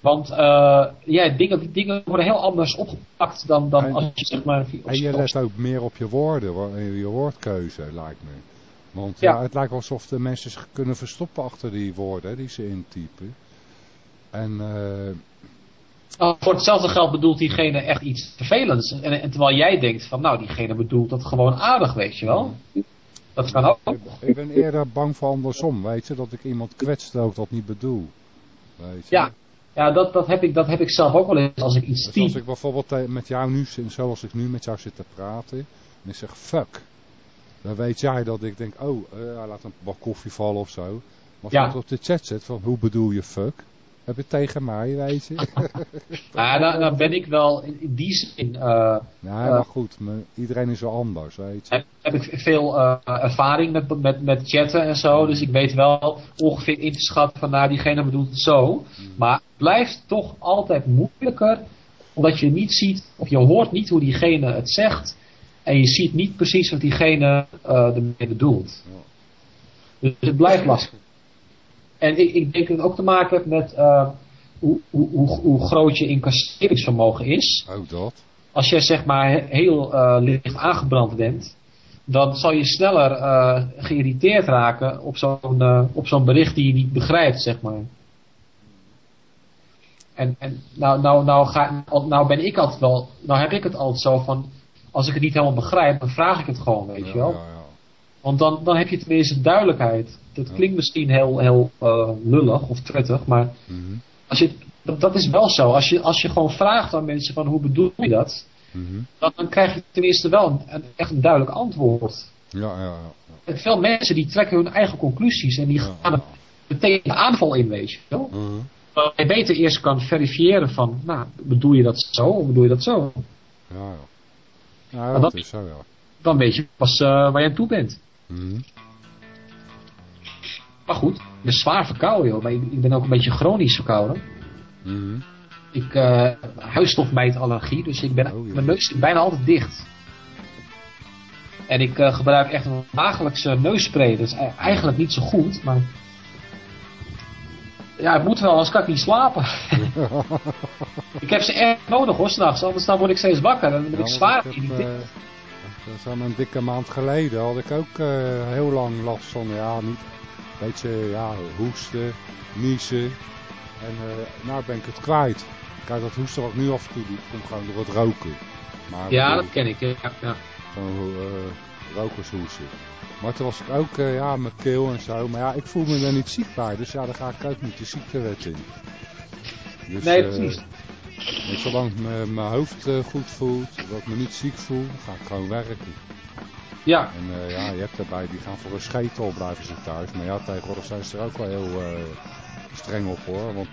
Want uh, ja, dingen, dingen worden heel anders opgepakt dan, dan en, als je zeg maar... En je let ook meer op je woorden, je woordkeuze lijkt me. Want ja. ja. het lijkt alsof de mensen zich kunnen verstoppen achter die woorden die ze intypen. En... Uh... Oh, voor hetzelfde geld bedoelt diegene echt iets vervelends. En, en, terwijl jij denkt van nou, diegene bedoelt dat gewoon aardig, weet je wel. Dat kan ook. Ik, ik ben eerder bang voor andersom, weet je. Dat ik iemand kwets ook dat niet bedoel. Weet je. Ja, ja dat, dat, heb ik, dat heb ik zelf ook wel eens als ik iets dus typ. als ik bijvoorbeeld met jou nu, zoals ik nu met jou zit te praten. En ik zeg fuck. Dan weet jij dat ik denk, oh, uh, laat een bak koffie vallen of zo. Maar als Ja. je het op de chat zet van, hoe bedoel je fuck? Heb je tegen mij, weet je? Ja, nou, nou ben ik wel in, die zin... eh, nee, maar goed, maar iedereen is wel anders, weet je. heb, heb ik veel eh, ervaring met, met, met chatten en zo. Dus ik weet wel ongeveer in te schatten van nou, diegene bedoelt het zo. Maar het blijft toch altijd moeilijker. Omdat je niet ziet, of je hoort niet hoe diegene het zegt. En je ziet niet precies wat diegene uh, ermee bedoelt. Dus het blijft lastig. En ik, ik denk dat het ook te maken heeft met uh, hoe, hoe, hoe, groot je incasseringsvermogen is. Ook dat. Als je zeg maar heel uh, licht aangebrand bent, dan zal je sneller uh, geïrriteerd raken op zo'n op zo'n bericht die je niet begrijpt, zeg maar. En, en nou, nou, nou, ga, nou ben ik altijd wel, nou heb ik het altijd zo van, als ik het niet helemaal begrijp, dan vraag ik het gewoon, weet je wel. Ja, ja. Want dan, dan heb je tenminste duidelijkheid. Dat klinkt misschien heel, heel eh, lullig of truttig, maar Mhm, als je, dat, dat is wel zo. Als je, als je gewoon vraagt aan mensen van hoe bedoel je dat, mhm. dan, dan krijg je tenminste wel een, een- echt een duidelijk antwoord. Ja, ja, ja. En veel mensen die trekken hun eigen conclusies en die Ja. gaan er meteen de aanval in, weet je wel. Terwijl je beter eerst kan verifiëren van, nou, bedoel je dat zo of bedoel je dat zo? Ja, ja. Ja, dat, dat- is zo, ja. Dan weet je pas eh, waar je aan toe bent. Mhm. Maar goed, ik ben zwaar verkouden, joh. Maar ik, ik ben ook een beetje chronisch verkouden. Mhm. Ik uh, huisstofmijtallergie, dus ik ben, Oh, mijn neus bijna altijd dicht. En ik eh, gebruik echt een dagelijkse neusspray. Dat is e- eigenlijk niet zo goed, maar... Ja, het moet wel, anders kan ik niet slapen. ik heb ze echt nodig hoor, s'nachts. Anders dan word ik steeds wakker. Dan ben ik Ja, zwaar ik heb, eh, dat is al een dikke maand geleden had ik ook eh, heel lang last van, ja, niet, een beetje, ja, hoesten, niezen. En eh, nou ben ik het kwijt. Kijk, dat hoesten wat ik nu af en toe doe, komt gewoon door het roken. Maar Ja, ik dat ken ik. Ja, ja. Eh rokershoesten. Maar toen was ik ook, eh, ja, mijn keel en zo. Maar ja, ik voel me er niet ziek bij. Dus ja, dan ga ik ook niet de ziektewet in. Dus, Nee, eh, precies. Dus zolang ik mijn hoofd eh, goed voelt, dat ik me niet ziek voel, ga ik gewoon werken. Ja, En eh, ja, je hebt erbij, die gaan voor een schetel blijven ze thuis. Maar ja, tegenwoordig zijn ze er ook wel heel eh, streng op hoor. Want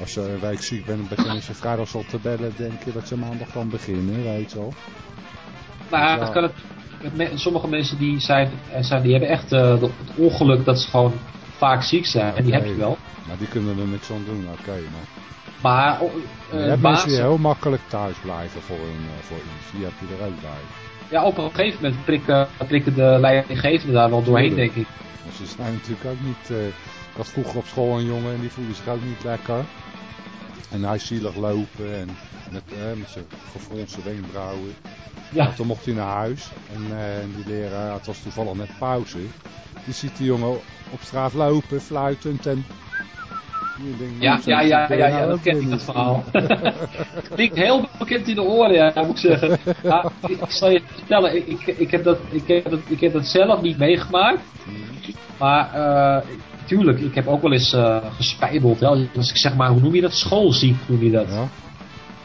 als je een week ziek bent, dan beginnen ze vrijdag al te bellen. Denk je dat ze maandag kan beginnen, weet je wel. Nou, Ja. het kan het, me- sommige mensen die zijn, zijn die hebben echt het ongeluk dat ze gewoon vaak ziek zijn. En die heb je wel. Maar die kunnen er niks aan doen, oké. maar Maar je hebt baas- mensen die heel makkelijk thuis blijven voor, een, eh, voor iets. Die heb je er ook bij. ja, op een gegeven moment prikken, prikken de leidinggevenden daar wel doorheen, denk ik. Maar ze zijn natuurlijk ook niet... ik had vroeger op school een jongen en die voelde zich ook niet lekker. En hij zielig lopen en met, eh, met zijn gefronste wenkbrauwen. Ja, Toen mocht hij naar huis en, en die leraar, het was toevallig net pauze. Die ziet die jongen op straat lopen, fluitend en... Ja, "Zo ja, ja, ja, ja, dat ken ik, dat niet." verhaal. Klinkt heel bekend in de oren, ja, moet ik zeggen. Ja, ik, zal je vertellen, ik, ik, heb dat, ik, heb dat, ik heb dat zelf niet meegemaakt. Maar eh, tuurlijk, ik heb ook wel eens eh gespijbeld. Als ik zeg maar, hoe noem je dat? Schoolziek noem je dat. Ja,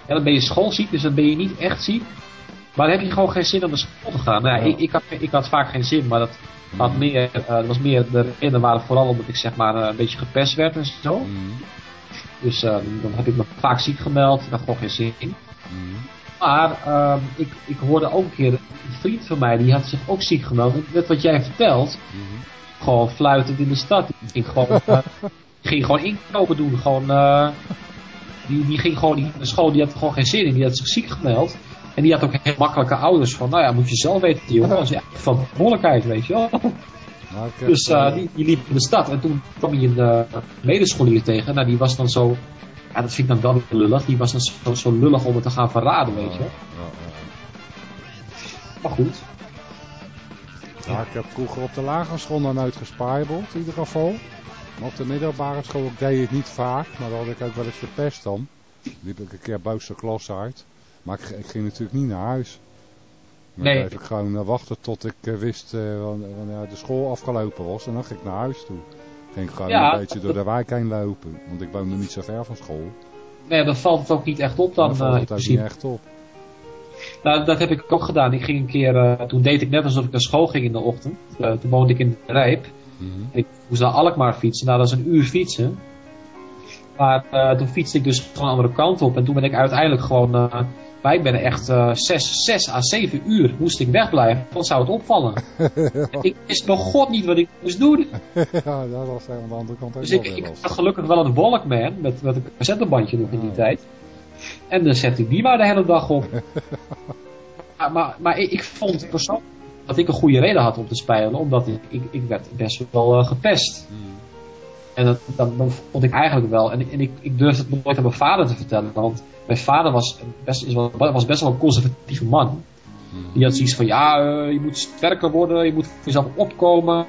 Ja, dan ben je schoolziek, dus dan ben je niet echt ziek. Maar dan heb je gewoon geen zin om naar school te gaan. Nou, ja, ik, ik, had, ik had vaak geen zin, maar dat, had meer, eh, was meer, de redenen waren vooral omdat ik zeg maar eh, een beetje gepest werd en zo. Mhm. Dus eh, dan heb ik me vaak ziek gemeld, had gewoon geen zin. Mhm. Maar ehm, ik, ik hoorde ook een keer een vriend van mij, die had zich ook ziek gemeld. En Net wat jij vertelt, Mhm. gewoon fluitend in de stad. Die ging gewoon, eh, die ging gewoon inkopen doen. Gewoon, die, die ging gewoon naar school, die had er gewoon geen zin in. Die had zich ziek gemeld. En die had ook heel makkelijke ouders van, nou ja, moet je zelf weten, die jongen. Dat is echt van verantwoordelijkheid, weet je wel. Heb, Dus eh, eh, die, die liep in de stad. En toen kwam hij een medescholier tegen. Nou, die was dan zo, ja, dat vind ik dan wel lullig. Die was dan zo, zo lullig om het te gaan verraden, weet je wel. ja, ja. Maar goed. Ja, ik heb vroeger op de lagere school nog nooit gespijbeld, in ieder geval. Maar op de middelbare school deed ik het niet vaak, maar dan had ik ook wel eens verpest dan. Liep ik een keer boos de klas uit. Maar ik, ik ging natuurlijk niet naar huis. Dan Nee. bleef ik gewoon eh, wachten tot ik eh, wist eh, wanneer de school afgelopen was. En dan ging ik naar huis toe. Ging ik gewoon Ja. een beetje door de wijk heen lopen. Want ik woonde niet zo ver van school. Nee, dan valt het ook niet echt op dan, eh, valt het ook niet echt op. Nou, dat heb ik ook gedaan. Ik ging een keer, toen deed ik net alsof ik naar school ging in de ochtend. Toen woonde ik in de Rijp. Mhm. En ik moest naar Alkmaar fietsen. Nou, dat is een uur fietsen. Maar toen fietste ik dus van de andere kant op. En toen ben ik uiteindelijk gewoon... eh wij ben echt eh 6, 6 à 7 uur moest ik wegblijven. Dan zou het opvallen. En ik wist nog god niet wat ik moest doen. ja, dat was aan de andere kant Dus ik, ik had gelukkig wel een Walkman met, met een cassettebandje nog in die tijd. En dan zette ik die maar de hele dag op. maar maar, maar ik, ik vond persoonlijk dat ik een goede reden had om te spijlen. Omdat ik, ik, ik werd best wel eh, gepest. Mhm. En dat, vond ik eigenlijk wel. En, en ik, ik durfde het nooit aan mijn vader te vertellen. Want mijn vader was best, is wel, was best wel een conservatieve man. Die had zoiets van, ja, eh, je moet sterker worden, je moet voor jezelf opkomen.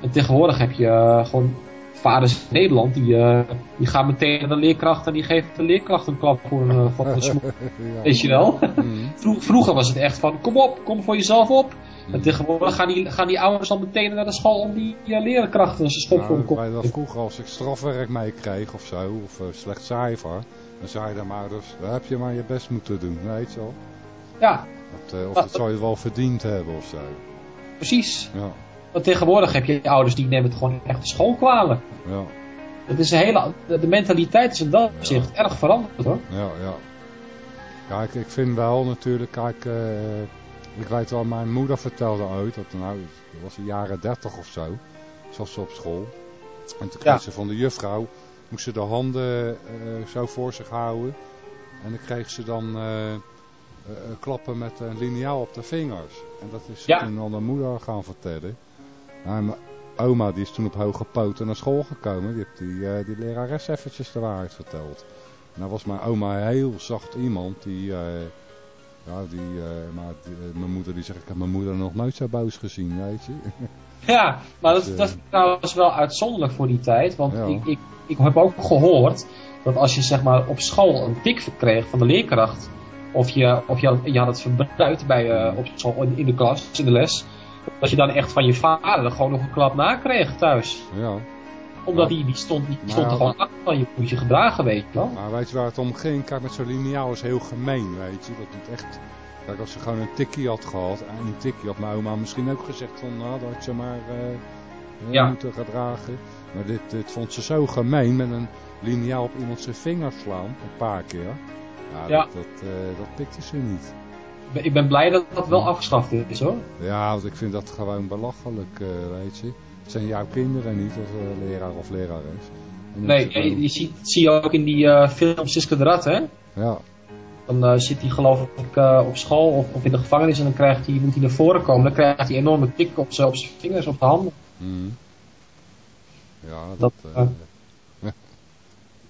En tegenwoordig heb je eh, gewoon vaders in Nederland, die, uh, die gaan meteen naar de leerkracht en die geven de leerkracht een klap voor een, uh, voor een smoel. ja. Weet je wel? Mm. vroeger was het echt van, kom op, kom voor jezelf op. En tegenwoordig gaan die, gaan die ouders dan meteen naar de school om die uh, leerkrachten een schop voor te dat vroeger als ik strafwerk meekreeg of zo, of slecht cijfer, dan zei de ouders, daar heb je maar je best moeten doen, weet je wel. Ja. Dat, of dat zou je wel verdiend hebben of zo. Precies. Ja. Want tegenwoordig heb je ouders die nemen het gewoon echt de school kwalijk. Ja. Het is een hele, de mentaliteit is in dat opzicht erg veranderd hoor. Ja, ja. Kijk, ik vind wel natuurlijk, kijk, uh, ik weet wel, mijn moeder vertelde ooit, dat, nou, dat was de jaren dertig of zo, zat ze op school. En toen kreeg ja. ze van de juffrouw, moest ze de handen uh, zo voor zich houden. En dan kreeg ze dan uh, klappen met een liniaal op de vingers. En dat is ja. toen aan de moeder gaan vertellen. Nou, mijn oma die is toen op hoge poten naar school gekomen. Die heeft die, die lerares eventjes de waarheid verteld. Nou was mijn oma een heel zacht iemand. Die, ja, die, uh, maar die, mijn moeder die zegt, ik heb mijn moeder nog nooit zo boos gezien, weet je. Ja, maar dat, dus, dat is trouwens wel uitzonderlijk voor die tijd. Want ja. ik, ik, ik heb ook gehoord dat als je zeg maar op school een tik kreeg van de leerkracht. Of je, of je, je had het verbruikt bij, op school, in de klas, in de les dat je dan echt van je vader gewoon nog een klap nakreeg thuis. Ja. Omdat die, die stond, die stond er gewoon achter van je moet je gedragen, weet je wel. Maar weet je waar het om ging? Kijk, met zo'n lineaal is heel gemeen, weet je. Dat doet echt... Kijk, als ze gewoon een tikkie had gehad, en een tikkie had mijn oma misschien ook gezegd van, nou, dat je maar uh, ja. moeten gedragen. Maar dit, dit vond ze zo gemeen, met een lineaal op iemand zijn vinger slaan, een paar keer. Ja, ja. Dat, dat, uh, dat pikte ze niet ik ben blij dat dat wel afgeschaft is hoor. Ja, want ik vind dat gewoon belachelijk, uh, weet je. Het zijn jouw kinderen niet als uh, leraar of lerares. Nee, je, je, ziet, zie je ook in die uh, film Siske de Rat, hè? Ja. Dan zit hij geloof ik op school of, of, in de gevangenis en dan krijgt hij, moet hij naar voren komen. Dan krijgt hij enorme tik op zijn vingers, op de handen. Mm. Ja, dat... dat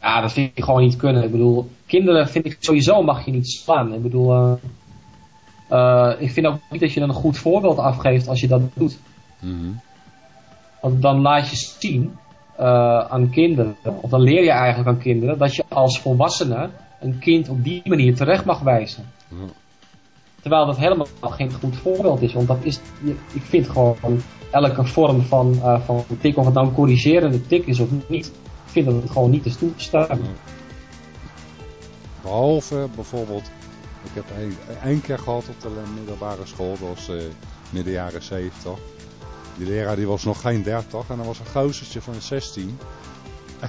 ja, dat vind ik gewoon niet kunnen. Ik bedoel, kinderen vind ik sowieso mag je niet slaan. Ik bedoel... Ik vind ook niet dat je een goed voorbeeld afgeeft als je dat doet. Mm -hmm. Want dan laat je zien uh, aan kinderen, of dan leer je eigenlijk aan kinderen, dat je als volwassene een kind op die manier terecht mag wijzen. Terwijl dat helemaal geen goed voorbeeld is. Want dat is, ik vind gewoon elke vorm van, uh, van tik, of het nou een corrigerende tik is of niet, ik vind dat het gewoon niet is toegestaan. Behalve bijvoorbeeld ik heb één keer gehad op de middelbare school, dat was uh, midden jaren 70. Die leraar die was nog geen 30 en er was een gozertje van 16.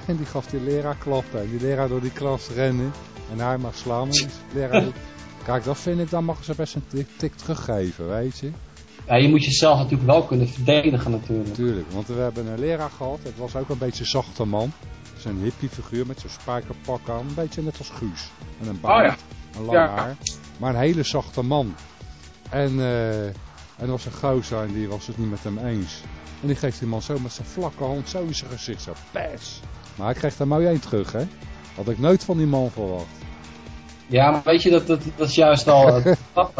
En die gaf die leraar klappen. En die leraar door die klas rennen en hij mag slaan. En die leraar, kijk, dat vind ik, dan mag ze best een tik, tik teruggeven, weet je. Ja, je moet jezelf natuurlijk wel kunnen verdedigen natuurlijk. Tuurlijk, want we hebben een leraar gehad, het was ook een beetje een zachte man. Zo'n hippie figuur met zo'n spijkerpak aan, een beetje net als Guus. En een baard. Oh ja. Een lang ja. haar. Maar een hele zachte man. En, uh, en er was een gozer en die was het niet met hem eens. En die geeft die man zo met zijn vlakke hand zo in zijn gezicht zo. Pes. Maar hij kreeg er mooi één terug hè. Had ik nooit van die man verwacht. Ja, maar weet je, dat, dat, dat is juist al,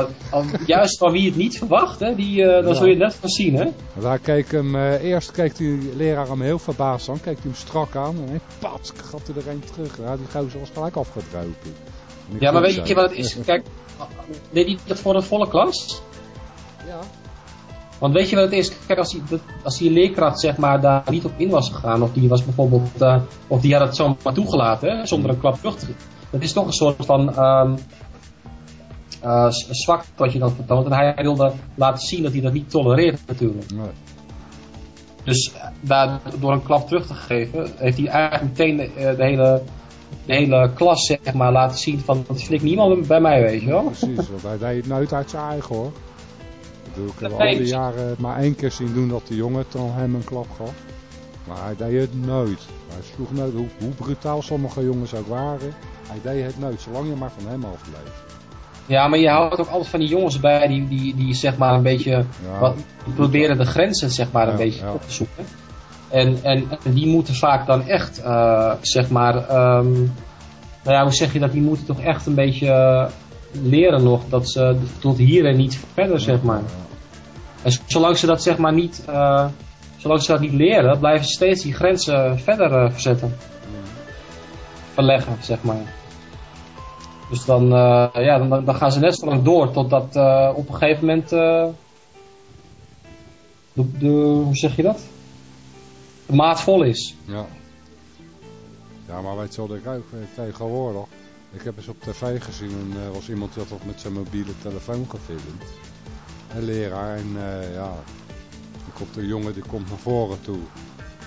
juist van wie het niet verwacht, hè, die, uh, dan ja. zul je het net van zien, hè. Daar keek hem, uh, eerst keek die leraar hem heel verbaasd aan, keek hij hem strak aan en hij, pat, gaf hij er een terug. Ja, die gozer was gelijk afgedropen. Ja, maar weet je wat het is? Kijk, deed hij dat voor een volle klas? Ja. Want weet je wat het is? Kijk, als die, als die leerkracht zeg maar daar niet op in was gegaan, of die was bijvoorbeeld, uh, of die had het zomaar toegelaten, hè, zonder een klap terug te Dat is toch een soort van um, uh, zwak wat je dan vertoont. En hij wilde laten zien dat hij dat niet tolereert natuurlijk. Nee. Dus daar, door een klap terug te geven, heeft hij eigenlijk meteen de, de hele de hele klas zeg maar laten zien van dat flik niemand bij mij weet je wel. Precies, want hij deed het nooit uit zijn eigen hoor. Ik, bedoel, ik heb al die jaren maar één keer zien doen dat de jongen dan hem een klap gaf. Maar hij deed het nooit. Hij sloeg nooit, hoe, hoe brutaal sommige jongens ook waren, hij deed het nooit, zolang je maar van hem afbleef. Ja, maar je houdt ook altijd van die jongens bij die, die, die zeg maar een beetje, Ja. wat, die proberen de grenzen zeg maar een Ja, beetje ja. op te zoeken. En, en, en die moeten vaak dan echt, eh, zeg maar, ehm, nou ja, hoe zeg je dat, die moeten toch echt een beetje leren nog, dat ze tot hier en niet verder, zeg maar. En zolang ze dat zeg maar niet, eh, zolang ze dat niet leren, blijven ze steeds die grenzen verder uh, verzetten. Verleggen, zeg maar. Dus dan, uh, ja, dan, dan, gaan ze net zo lang door totdat op een gegeven moment de, de, hoe zeg je dat? De maat vol is. Ja. Ja, maar weet je ook tegenwoordig? Ik heb eens op tv gezien en er was iemand die had met zijn mobiele telefoon gefilmd. Een leraar en uh, ja, dan komt een jongen die komt naar voren toe.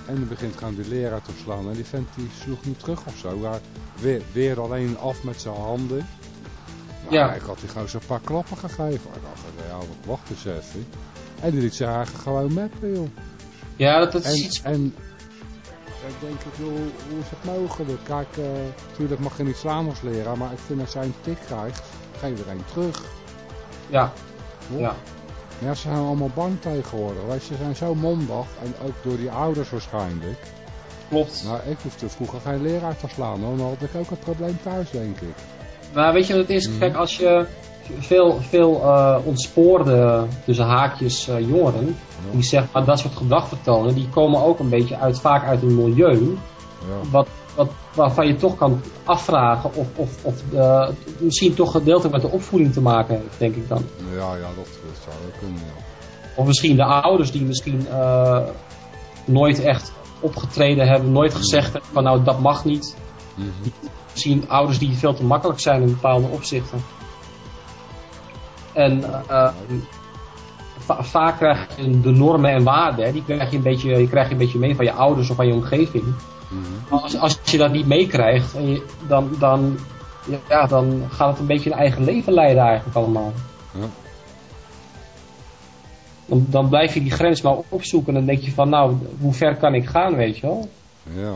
En die begint gewoon die leraar te slaan. En die vent die sloeg niet terug of zo. Maar weer, weer alleen af met zijn handen. Nou, ja. Ik had hij gewoon zo'n paar klappen gegeven. Ik dacht, ja, wacht eens even. En die liet ze eigenlijk gewoon meppen, joh. Ja, dat, is en, iets... En ik denk, ik, hoe, hoe is het mogelijk? Kijk, uh, natuurlijk mag je niet slaan leraar, maar ik vind als hij een tik krijgt, geef er een terug. Ja. Ja. Ja, ze zijn allemaal bang tegenwoordig. Wij, ze zijn zo mondig en ook door die ouders waarschijnlijk. Klopt. Nou, ik hoefde vroeger geen leraar te slaan hoor. Dan had ik ook een probleem thuis, denk ik. Nou, weet je wat het is? Mhm. Kijk, als je veel, veel uh, ontspoorde, tussen haakjes, uh, jongeren, die zeg maar dat soort gedrag vertonen, die komen ook een beetje uit, vaak uit een milieu, ja. wat, wat, waarvan je toch kan afvragen of, of, of uh, misschien toch gedeeltelijk met de opvoeding te maken heeft, denk ik dan. Ja, ja, dat, zou kunnen, ja. Of misschien de ouders die misschien nooit echt opgetreden hebben, nooit mhm. gezegd hebben van nou dat mag niet. Mm -hmm. Misschien ouders die veel te makkelijk zijn in bepaalde opzichten. En uh, vaak krijg je de normen en waarden, die krijg je, een beetje, die krijg je een beetje mee van je ouders of van je omgeving. Mhm. als, als je dat niet meekrijgt, dan, dan, ja, dan gaat het een beetje een eigen leven leiden eigenlijk allemaal. Ja. Dan, dan blijf je die grens maar opzoeken en dan denk je van nou, hoe ver kan ik gaan, weet je wel? Ja.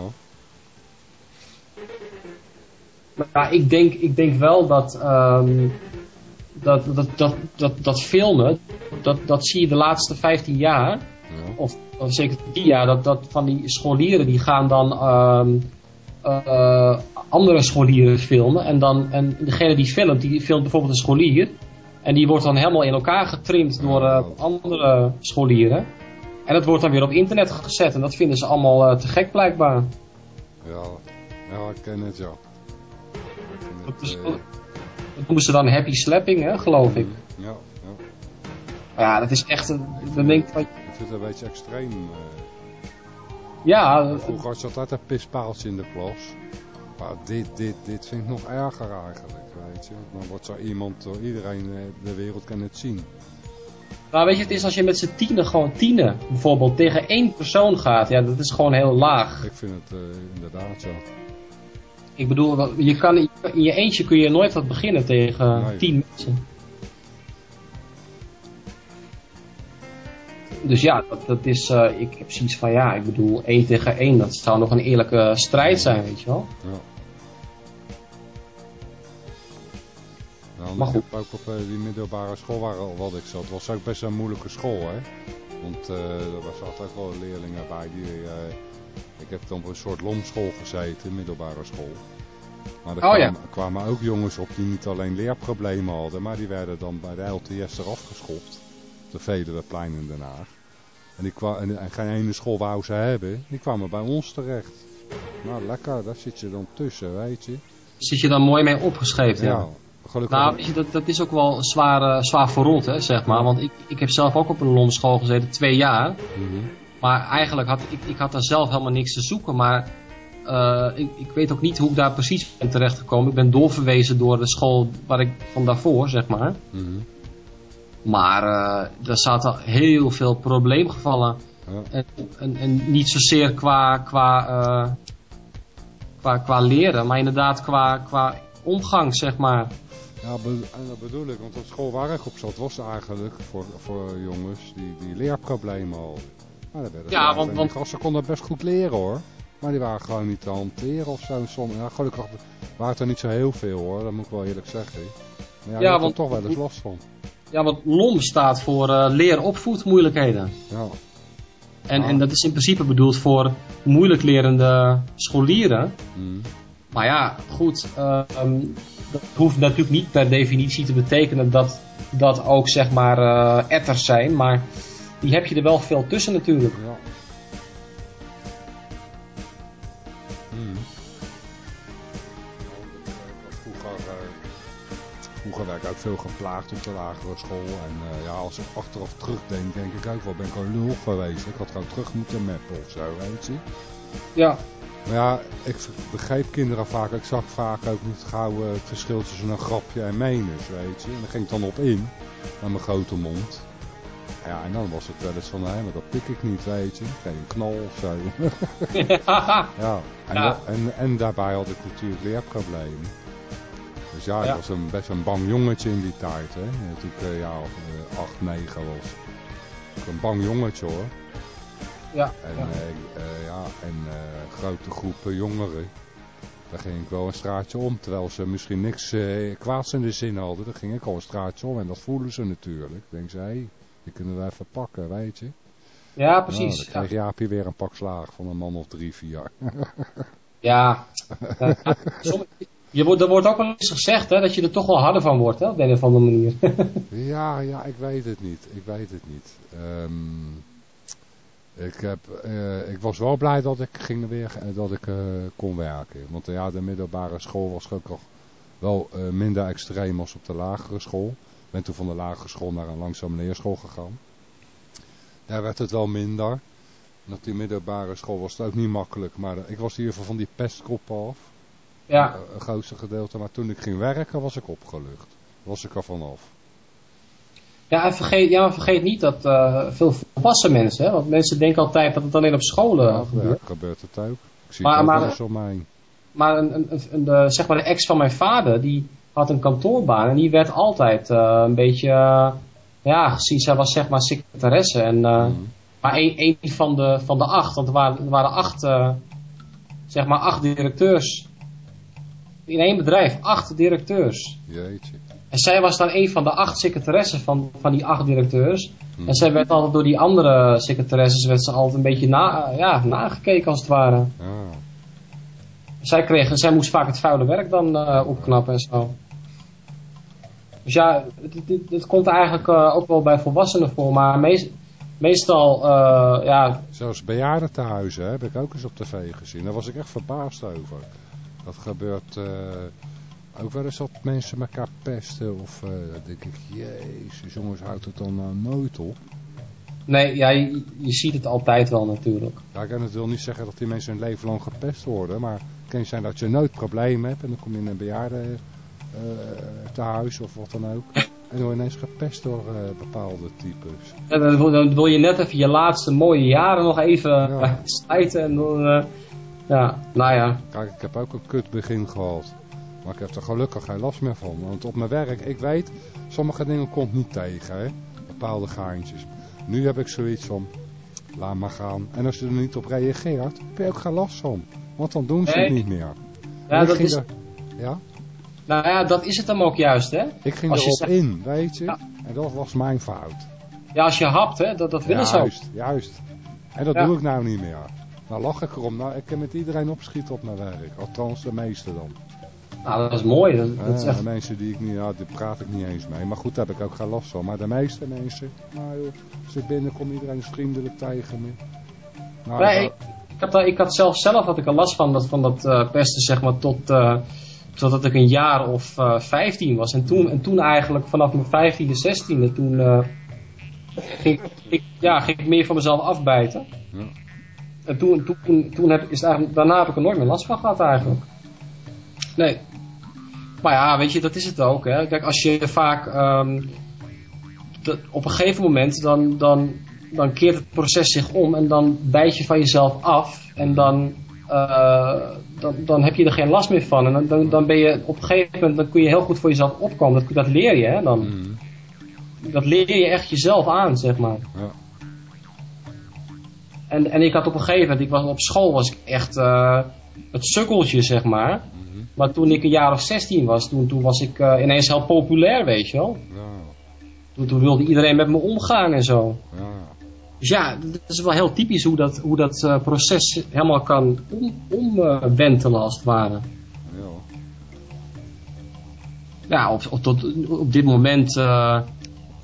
Maar ik denk, ik denk wel dat, um, dat, dat, dat, dat, dat filmen, dat, dat zie je de laatste 15 jaar, ja. of, of, zeker 10 jaar, dat, dat van die scholieren die gaan dan um, uh, andere scholieren filmen. En, dan, en degene die filmt, die filmt bijvoorbeeld een scholier. En die wordt dan helemaal in elkaar getrimd door uh, andere scholieren. En dat wordt dan weer op internet gezet. En dat vinden ze allemaal uh, te gek blijkbaar. Ja, ja ik ken het ja. Dat, is, dat noemen ze dan happy slapping, hè, geloof ik. Ja, ja. Ja, dat is echt een... Dan denk ik, ik vind het een beetje extreem. Uh... Ja. Vroeger zat altijd een pispaaltje in de klas. Maar dit, dit, dit vind ik nog erger eigenlijk, weet je. Dan wordt zo iemand door iedereen, de wereld kan het zien. Nou, weet je, het is als je met z'n tienen, gewoon tienen, bijvoorbeeld, tegen één persoon gaat. Ja, dat is gewoon heel laag. Ik vind het uh, inderdaad zo. Ik bedoel, je kan, in je eentje kun je nooit wat beginnen tegen nee. tien mensen. Dus ja, dat, dat is, uh, ik heb zoiets van ja, ik bedoel, één tegen één, dat zou nog een eerlijke strijd zijn, weet je wel. Ja. Nou, maar goed. Ik heb ook op uh, die middelbare school waar wat ik zat, was ook best een moeilijke school, hè. Want uh, er was altijd wel leerlingen bij die ik heb dan op een soort lomschool gezeten, middelbare school. Maar er oh, kwamen, ja. kwamen, ook jongens op die niet alleen leerproblemen hadden, maar die werden dan bij de LTS eraf geschopt. Op de Veluweplein in Den Haag. En, die kwam, en, en geen ene school wou ze hebben, die kwamen bij ons terecht. Nou lekker, daar zit je dan tussen, weet je. Zit je dan mooi mee opgeschreven, ja. ja. Gelukkig nou, weet je, dat, dat is ook wel zwaar, uh, zwaar verrot, hè, zeg maar. Want ik, ik heb zelf ook op een lomschool gezeten, twee jaar. Mm -hmm. Maar eigenlijk had ik, ik had daar zelf helemaal niks te zoeken. Maar uh, ik, ik, weet ook niet hoe ik daar precies ben terechtgekomen. Ik ben doorverwezen door de school waar ik van daarvoor, zeg maar. Mm -hmm. Maar uh, er zaten heel veel probleemgevallen. Ja. En, en, en, niet zozeer qua, qua, uh, qua, qua leren, maar inderdaad qua, qua omgang, zeg maar. Ja, en dat bedoel ik, want op school waar ik op zat was eigenlijk voor, voor jongens die, die leerproblemen hadden. Maar dat ja, want, want... Ze konden best goed leren hoor. Maar die waren gewoon niet te hanteren of zo. Soms, ja, gelukkig waren het er niet zo heel veel hoor, dat moet ik wel eerlijk zeggen. Maar ja, ja want, er toch wel eens last van. Ja, want LOM staat voor uh, leer-opvoedmoeilijkheden. Ja. En, en dat is in principe bedoeld voor moeilijk lerende scholieren. Mm. Maar ja, goed, uh, um, dat hoeft natuurlijk niet per definitie te betekenen dat dat ook zeg maar uh, etters zijn. Maar die heb je er wel veel tussen natuurlijk. Ja. Vroeger, werd ik ook veel geplaagd te laag lagere school. En eh, ja, als ik achteraf terugdenk, denk ik ook wel, ben ik een lul geweest. Ik had gewoon terug moeten mappen of zo, weet je. Ja. Maar ja, ik begreep kinderen vaak, ik zag vaak ook niet gauw het verschil tussen een grapje en menus, weet je. En dan ging ik dan op in, aan mijn grote mond. Ja, en dan was het wel eens van, hé, maar dat pik ik niet, weet je. Geen knal of zo. ja, en, Ja. en, en daarbij had ik natuurlijk leerproblemen. Dus ja, ik Ja. was een, best een bang jongetje in die tijd, hè. Toen ik eh, ja, eh, 8, 9 was. Ik een bang jongetje, hoor. Ja. En, ja. eh, eh, ja, en eh, grote groepen jongeren. Daar ging ik wel een straatje om. Terwijl ze misschien niks eh, kwaads in de zin hadden. Daar ging ik al een straatje om. En dat voelen ze natuurlijk. Ik denk ze, hey, die kunnen we even pakken, weet je. Ja, Nou, precies. dan kreeg Jaapie weer een pak slaag van een man of drie, vier. Ja. ja. Je wordt, er wordt ook wel eens gezegd hè, dat je er toch wel harder van wordt, hè, op de een of andere manier. Ja, ja, ik weet het niet. Ik weet het niet. Ehm, ik, heb, eh, ik was wel blij dat ik ging weer, eh, dat ik eh, kon werken. Want ja, de middelbare school was ook nog wel minder extreem als op de lagere school. Ik ben toen van de lagere school naar een langzame leerschool gegaan. Daar werd het wel minder. En op die middelbare school was het ook niet makkelijk. Maar eh, ik was in ieder geval van die pestgroep af. ja. Eh, Een grootste gedeelte. Maar toen ik ging werken was ik opgelucht. Was ik er vanaf. Ja, en vergeet, ja, maar vergeet niet dat eh, veel volwassen mensen, hè, want mensen denken altijd dat het alleen op scholen Ja, gebeurt. gebeurt het ook. Ik zie Maar- het ook maar- om mij. Maar, een, een, een- de, zeg maar de ex van mijn vader, die had een kantoorbaan en die werd altijd eh, een beetje, eh, ja, gezien zij was zeg maar secretaresse. En, eh, Mhm. Maar één, van, de, van de acht, want er waren, er waren acht, zeg maar acht directeurs. In één bedrijf, acht directeurs. Jeetje. En zij was dan een van de acht secretaressen van, van die acht directeurs. Mhm. En zij werd altijd door die andere secretaresses werd ze altijd een beetje na, ja, nagekeken als het ware. Ja. Zij, kreeg, zij moest vaak het vuile werk dan opknappen en zo. Dus ja, het komt eigenlijk eh, ook wel bij volwassenen voor, maar meest, meestal, eh, ja, Zelfs bejaardentehuizen hè, heb ik ook eens op tv gezien. Daar was ik echt verbaasd over. Dat gebeurt eh, ook wel eens dat mensen elkaar pesten. Of eh, dan denk ik, jezus jongens, houdt het dan nou nooit op? nee, ja, je, je ziet het altijd wel natuurlijk. Ja, ik het wil niet zeggen dat die mensen hun leven lang gepest worden. Maar het kan zijn dat je nooit problemen hebt. En dan kom je in een bejaarde eh, tehuis of wat dan ook. En dan ineens gepest door eh, bepaalde types. En dan, wil- dan wil je net even je laatste mooie jaren nog even Ja. eh, slijten en dan, ja, nou ja. Kijk, ik heb ook een kut begin gehad. Maar ik heb er gelukkig geen last meer van. Want op mijn werk, ik weet, sommige dingen komt niet tegen. Hè? Bepaalde gaantjes. Nu heb ik zoiets van, laat maar gaan. En als je er niet op reageert, heb je ook geen last van. Want dan doen ze het niet meer. Ja, dat is, er, ja? Nou ja, dat is het dan ook juist, hè. Ik ging Als je erop zegt- in, weet je. Ja. En dat was mijn fout. Ja, als je hapt, hè, dat, dat willen ze ook. Juist, juist. En dat Ja. doe ik nou niet meer. Nou lach ik erom. Nou, ik kan met iedereen opschieten op mijn werk. Althans, de meeste dan. Nou, dat is mooi. Dat, dat is echt, de mensen die ik niet, ja, daar praat ik niet eens mee. Maar goed, daar heb ik ook geen last van. Maar de meeste mensen, nou joh, als ik binnenkom, iedereen is vriendelijk tegen me. Nou, Nee, dat- ik, ik, had, ik had zelf, zelf had ik er last van, dat, van dat eh, pesten, zeg maar, tot, totdat ik een jaar of eh 15 was. En toen, en toen eigenlijk, vanaf mijn 15e, 16e, toen eh, ging, ik, ja, ging ik meer van mezelf afbijten. Ja. En toen, toen, toen heb, is eigenlijk, daarna heb ik er nooit meer last van gehad eigenlijk. Nee. Maar ja, weet je, dat is het ook. Hè. Kijk, als je vaak ehm, dat- op een gegeven moment dan, dan, dan keert het proces zich om en dan bijt je van jezelf af en dan, eh, dan, dan heb je er geen last meer van. En dan, dan, dan ben je op een gegeven moment, dan kun je heel goed voor jezelf opkomen. Dat, dat leer je, hè. Dan, Mhm. dat leer je echt jezelf aan, zeg maar. Ja. En, en ik had op een gegeven moment, ik was op school was ik echt eh, het sukkeltje, zeg maar. Mhm. Maar toen ik een jaar of 16 was, toen, toen was ik eh, ineens heel populair, weet je wel. Ja, Toen, toen wilde iedereen met me omgaan en zo. ja. Dus ja, dat is wel heel typisch hoe dat, hoe dat eh, proces helemaal kan omwentelen, om, als het ware. ja. Ja, op, op, tot, op dit moment, eh,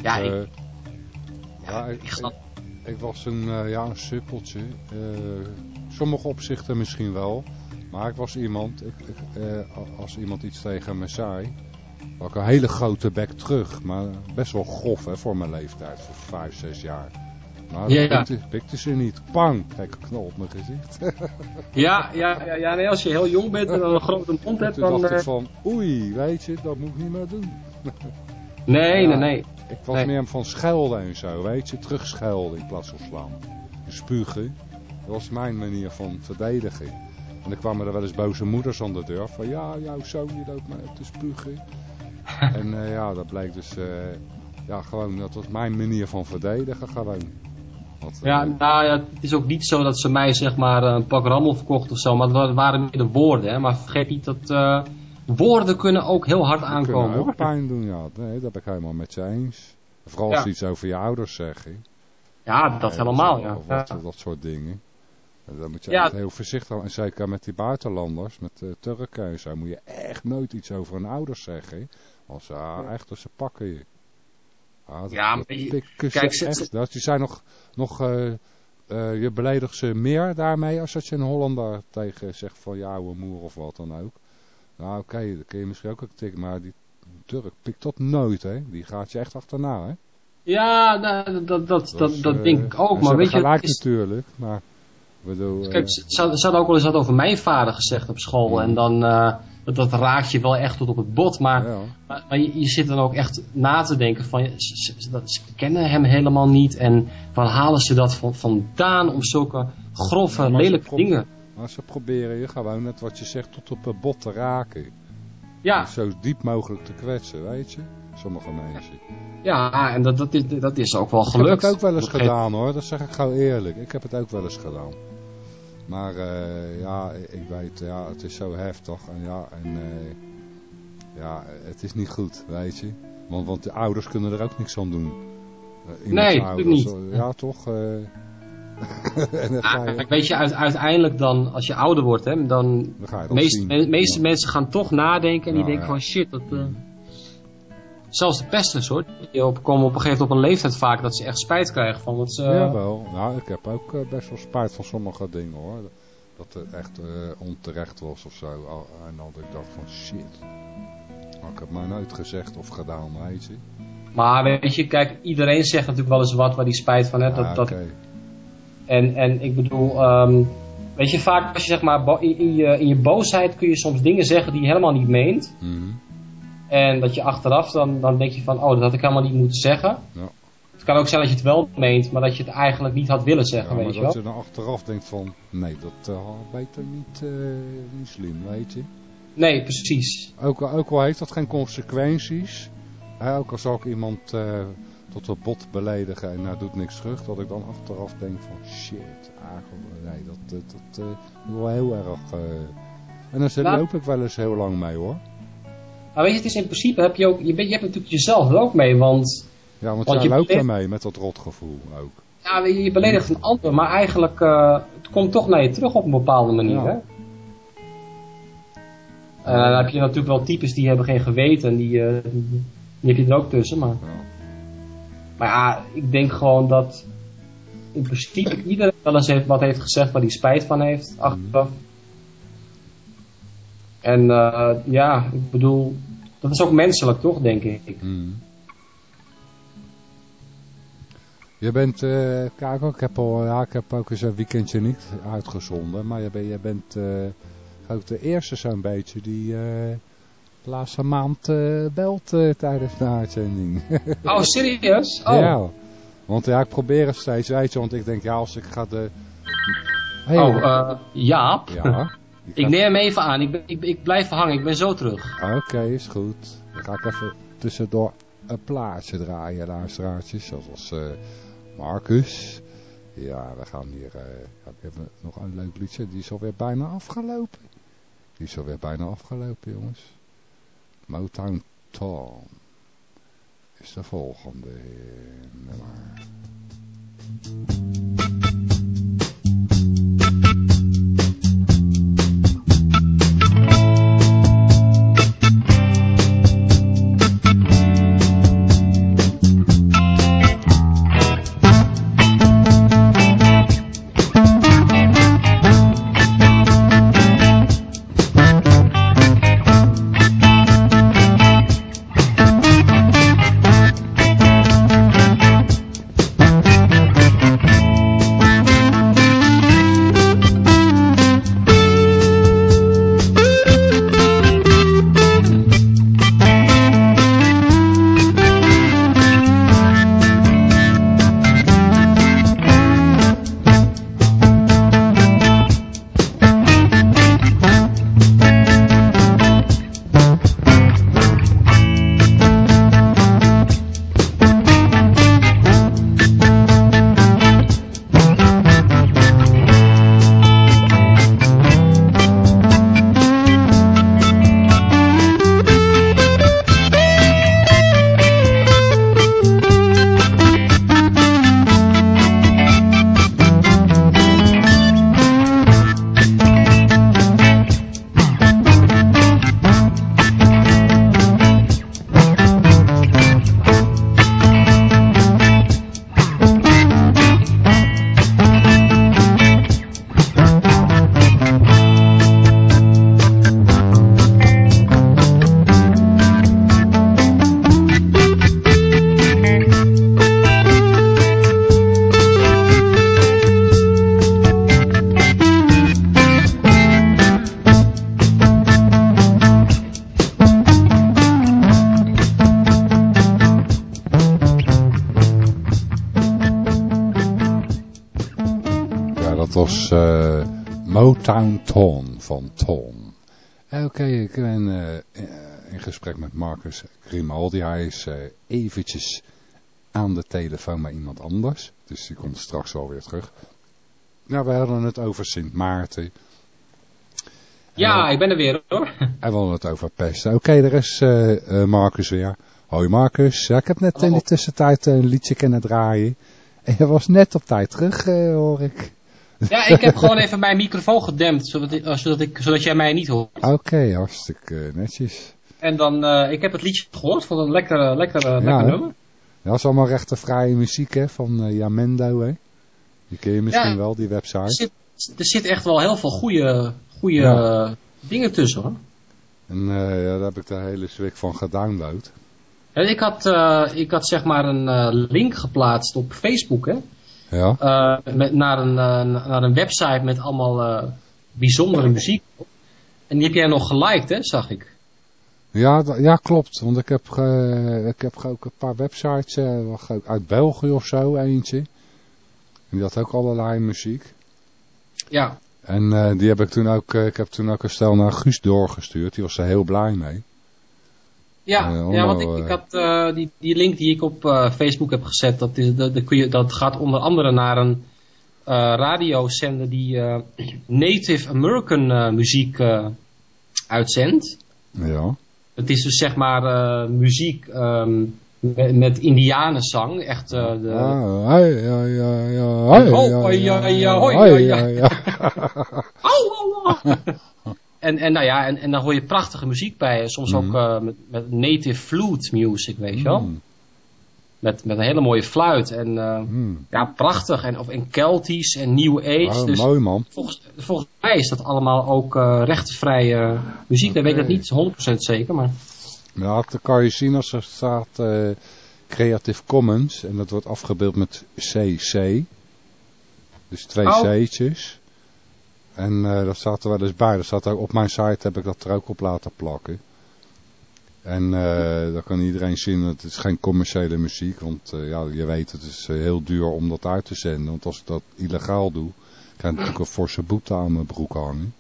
ja, Eh, ik, ja, ik, ik snap- ik, ik was een, ja, een sukkeltje. Eh, sommige opzichten misschien wel. Maar ik was iemand, ik, ik, eh, als iemand iets tegen me zei, had ik een hele grote bek terug. Maar best wel grof hè, voor mijn leeftijd, voor 5, 6 jaar. Maar Ja, dat pikte, pikte ze niet. Pang, kijk een knal op mijn gezicht. Ja, ja, ja, ja nee, als je heel jong bent en een grote mond hebt, Toen dan... dacht ik eh, van, oei, weet je, dat moet ik niet meer doen. nee, Ja. nee, nee. Ik was Nee. meer van schelden en zo, weet je, terugschelden in plaats van slaan. Spugen, dat was mijn manier van verdedigen. En dan kwamen er wel eens boze moeders aan de deur van, ja, jouw zoon die loopt mij te spugen. en eh, ja, dat bleek dus, eh, ja, gewoon, dat was mijn manier van verdedigen gewoon. Want, eh, Ja, nou ja, het is ook niet zo dat ze mij zeg maar een pak rammel verkocht of zo, maar het wa- waren meer de woorden. Hè? Maar vergeet niet dat eh, woorden kunnen ook heel hard aankomen. kunnen ook pijn doen, ja. Nee, dat ben ik helemaal met je eens. Vooral als Ja. ze iets over je ouders zeggen. Ja, dat Nee, helemaal, ja. Of wat, dat soort dingen. En dan moet je Ja. echt heel voorzichtig. En zeker met die buitenlanders, met de Turken en zo, moet je echt nooit iets over hun ouders zeggen. Als ze ah, echt, als ze pakken je. Ah, Ja, maar je- kijk, ze- echt. Dat, die zijn nog, nog eh, eh, je beledigt ze meer daarmee als dat je een Hollander tegen zegt van ja, ouwe moer of wat dan ook. Nou oké, dat kun je misschien ook een tik, maar die Turk pikt dat nooit hè. Die gaat je echt achterna hè. Ja, nou, dat, dat, dat, dat eh, denk ik ook. Maar weet je, gelijk is- natuurlijk, maar ik bedoel... kijk, ze, ze hadden- ook wel eens wat over mijn vader gezegd op school. Mhm. En dan, dat, dat raakt je wel echt tot op het bot. Maar, ja. maar, maar je, je zit dan ook echt na te denken van, ze, ze- dat- ze kennen hem helemaal niet. En waar halen ze dat van, vandaan om zulke grove, Ja, lelijke dingen. Maar ze proberen je gewoon, net wat je zegt, tot op het bot te raken. Ja, Zo diep mogelijk te kwetsen, weet je. Sommige mensen. ja en dat, dat, is, dat is ook wel Ik heb gelukt. het ook wel eens gedaan hoor, dat zeg ik gewoon eerlijk. Ik heb het ook wel eens gedaan. Maar eh, ja, ik weet, ja, het is zo heftig. En ja, en, eh, ja, het is niet goed, weet je. Want, want de ouders kunnen er ook niks aan doen. Eh, Nee, natuurlijk ouders, Ja, toch? en ga Ah, je, weet je, uit- uiteindelijk dan, als je ouder wordt, hè, dan dan ga je de dat meeste, zien. me- meeste Ja. mensen gaan toch nadenken en die Ja, denken ja. van shit, dat... eh, Zelfs de pesters hoor, die op, komen op een gegeven moment op een leeftijd vaak dat ze echt spijt krijgen van wat ze... Jawel, nou ik heb ook eh, best wel spijt van sommige dingen hoor. Dat het echt eh, onterecht was of zo. En dat ik dacht van shit. Ik heb maar nooit gezegd of gedaan, weet je. Maar weet je, kijk, iedereen zegt natuurlijk wel eens wat waar die spijt van heeft. Ja, dat, dat, oké. en, en ik bedoel, ehm, weet je, vaak als je zeg maar in, in je, in je boosheid kun je soms dingen zeggen die je helemaal niet meent. Mhm. En dat je achteraf dan, dan denk je van, oh, dat had ik helemaal niet moeten zeggen. Ja. Het kan ook zijn dat je het wel meent, maar dat je het eigenlijk niet had willen Ja, zeggen, maar weet je dat wel. je dan achteraf denkt van, nee, dat uh, beter niet, eh, niet slim, weet je. Nee, precies. Ook, al- ook al heeft dat geen consequenties. Hè, ook al zal ik iemand eh, tot het bot beledigen en hij doet niks terug. Dat ik dan achteraf denk van shit, eigenlijk, nee, dat, dat, dat wel heel erg... En dan zit- Nou- loop ik wel eens heel lang mee hoor. Maar weet je, het is in principe, heb je, ook, je, bent, je hebt natuurlijk jezelf er ook mee, want Ja, want, Want jij je loopt ermee met dat rotgevoel ook. ja, je, beledigt een ander, maar eigenlijk, eh, het komt toch naar je terug op een bepaalde manier, Ja. hè? En dan heb je natuurlijk wel types die hebben geen geweten, en die, eh, die heb je er ook tussen, maar... Ja. Maar ja, ik denk gewoon dat in principe iedereen wel eens heeft, wat heeft gezegd waar hij spijt van heeft, achteraf. En eh, ja, ik bedoel, dat is ook menselijk toch, denk ik. Hmm. Je bent, eh, kijk ook, ik heb, al, ja, ik heb ook eens een weekendje niet uitgezonden, maar je, bent- je bent eh, ook de eerste zo'n beetje die eh, de laatste maand belt tijdens de uitzending. Oh, serieus? Oh, Ja, want ja, ik probeer het steeds, weet je, want ik denk, ja, als ik ga de... Hey, oh Jaap. ja. Ik neem hem even aan, ik, ben, ik, ik blijf hangen, ik ben zo terug. Oké, is goed. Dan ga ik even tussendoor een plaatje draaien, luisteraartjes. Zoals eh Marcus. Ja, we gaan hier... ja, we hebben nog een leuk liedje. Die is alweer bijna afgelopen. Die is alweer bijna afgelopen, jongens. Motown Tom is de volgende nummer. Gesprek met Marcus Grimaldi. Hij is uh, eventjes aan de telefoon met iemand anders. Dus die komt straks wel weer terug. Nou, we hadden het over Sint Maarten. Ja, ik ben er weer hoor. En we hadden het over pesten. Oké, er is Marcus weer. Hoi Marcus. Ja, ik heb net in de tussentijd een liedje kunnen draaien. En je was net op tijd terug, hoor ik. Ja, ik heb gewoon even mijn microfoon gedempt, zodat, ik, zodat, ik, zodat jij mij niet hoort. Oké, hartstikke netjes. En dan, uh, ik heb het liedje gehoord, vond een lekkere, lekkere, ja, lekker nummer. Ja, dat is allemaal rechtenvrije muziek, hè, van uh, Jamendo, hè. Die ken je misschien ja, wel, die website. Er zit, er zit echt wel heel veel goede, goede ja. dingen tussen, hoor. En uh, ja, daar heb ik de hele zwik van gedownload. En ik had, ik had zeg maar een link geplaatst op Facebook, hè. Ja. Met, naar, een, naar een website met allemaal bijzondere muziek. En die heb jij nog geliked, hè, zag ik. Ja, ja klopt. Want ik heb, ik heb ook een paar websites, uit België of zo, eentje. En die had ook allerlei muziek. Ja. En die heb ik toen ook, ik heb toen ook een stel naar Guus doorgestuurd. Die was er heel blij mee. Ja, uh, ja want ik, ik had uh, die, die link die ik op uh, Facebook heb gezet, dat, is, dat, dat, kun je, dat gaat onder andere naar een radiozender die Native American muziek uitzendt. Ja. Het is dus zeg maar uh, muziek um, met, met indianenzang. Echt de... En, en, nou ja, en, en dan hoor je prachtige muziek bij. Eh, soms ook uh, met, native flute music, weet je wel. Met, met een hele mooie fluit. En uh, mm. ja, prachtig. En, of in Keltisch en New Age. Oh, dus mooi man. Volgens, volgens mij is dat allemaal ook uh, rechtenvrije muziek. Okay. Dan weet ik dat niet 100% zeker. Maar... Ja, dat kan je zien als er staat Creative Commons. En dat wordt afgebeeld met CC. Dus twee oh. C'tjes. En dat staat er wel eens bij. Dat staat ook, op mijn site heb ik dat er ook op laten plakken. En uh, dan kan iedereen zien, het is geen commerciële muziek. Want uh, ja, je weet, het is heel duur om dat uit te zenden. Want als ik dat illegaal doe, krijg ik natuurlijk een forse boete aan mijn broek hangen.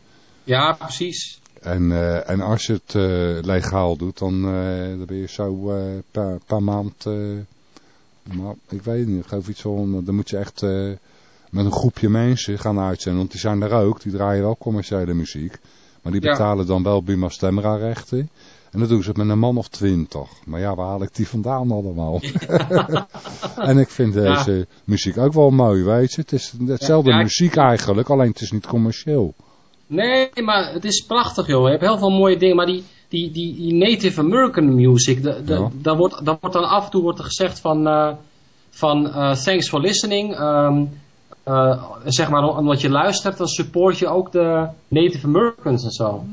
Ja, precies. En, uh, en als je het legaal doet, dan, dan ben je zo per, per maand... maar ik weet niet, ik geloof iets van... Dan moet je echt met een groepje mensen gaan uitzenden. Want die zijn er ook, die draaien wel commerciële muziek. Maar die betalen ja. dan wel Buma Stemra rechten. En dat doen ze met een man of twintig. Maar ja, waar haal ik die vandaan allemaal? Ja. en ik vind deze ja. muziek ook wel mooi, weet je. Het is hetzelfde muziek eigenlijk, alleen het is niet commercieel. Nee, maar het is prachtig joh. Je hebt heel veel mooie dingen, maar die, die, die, die Native American music, de, de, daar, wordt, daar wordt dan af en toe wordt er gezegd van, uh, van uh, thanks for listening. Um, uh, zeg maar, omdat je luistert, dan support je ook de Native Americans en zo.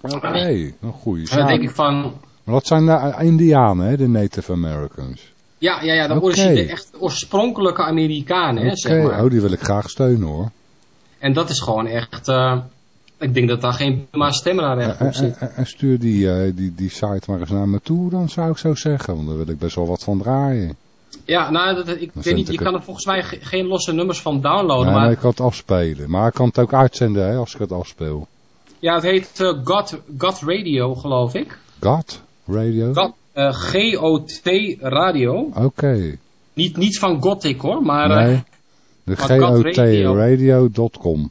Oké, okay, een goede zaak. dan denk ik van... Maar dat zijn de Indianen, hè, de Native Americans. Ja, ja, ja dan okay. worden ze de echt oorspronkelijke Amerikanen, hè, zeg maar. Oh, die wil ik graag steunen, hoor. En dat is gewoon echt... Uh, ik denk dat daar geen maar stemraadrecht op zit. En, en stuur die, uh, die, die site maar eens naar me toe, dan zou ik zo zeggen. Want daar wil ik best wel wat van draaien. Ja, nou, dat, ik weet niet, je kan er volgens mij geen losse nummers van downloaden. Nee, maar... nee, ik kan het afspelen. Maar ik kan het ook uitzenden hè, als ik het afspeel. Ja, het heet uh, God, God Radio, geloof ik. God Radio? God, uh, G-O-T Radio. Oké. Okay. Niet, niet van Gothic hoor, maar... Nee, uh, de G-O-T-radio.com.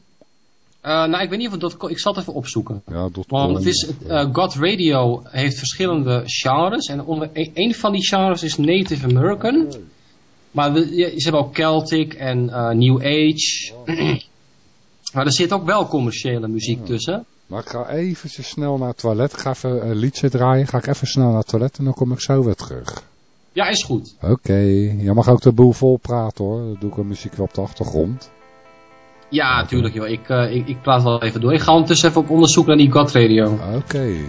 Uh, nou, ik weet niet of het ik zal het even opzoeken. Ja, Want het is, uh, God Radio heeft verschillende genres. En onder, een, een van die genres is Native American. Maar we, ze hebben ook Celtic en uh, New Age. maar er zit ook wel commerciële muziek tussen. Maar ik ga even snel naar het toilet. Ik ga even een liedje draaien. Ga ik even snel naar het toilet en dan kom ik zo weer terug. Ja, is goed. Oké. Okay. Je mag ook de boel vol praten hoor. Dan doe ik een muziekje op de achtergrond. Ja, tuurlijk joh. Ik, uh, ik, ik praat wel even door. Ik ga ondertussen even op onderzoek naar die God Radio. Oké. Okay.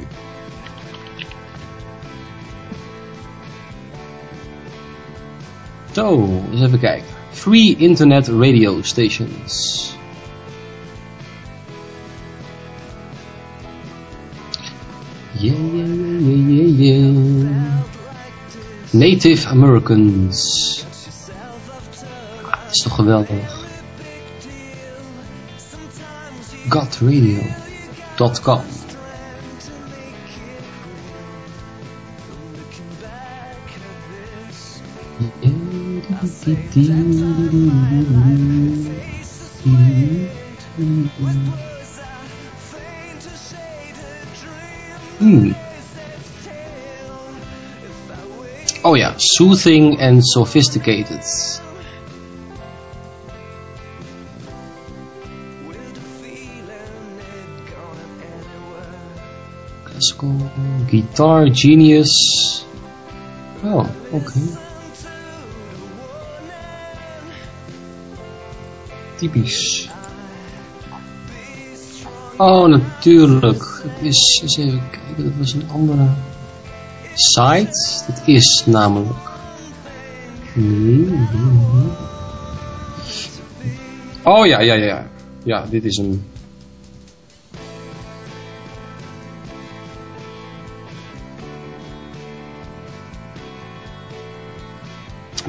Zo, eens even kijken. Free Internet Radio Stations. Yeah, yeah, yeah, yeah. Native Americans. Ah, dat is toch geweldig. godradio.com Hmm. Oh yeah, soothing and sophisticated. Classical guitar genius. Oh, oké. Typisch. Oh, natuurlijk. Het is, eens even kijken, dat was een andere site. Dat is namelijk. Oh ja, ja, ja. Ja, dit is een.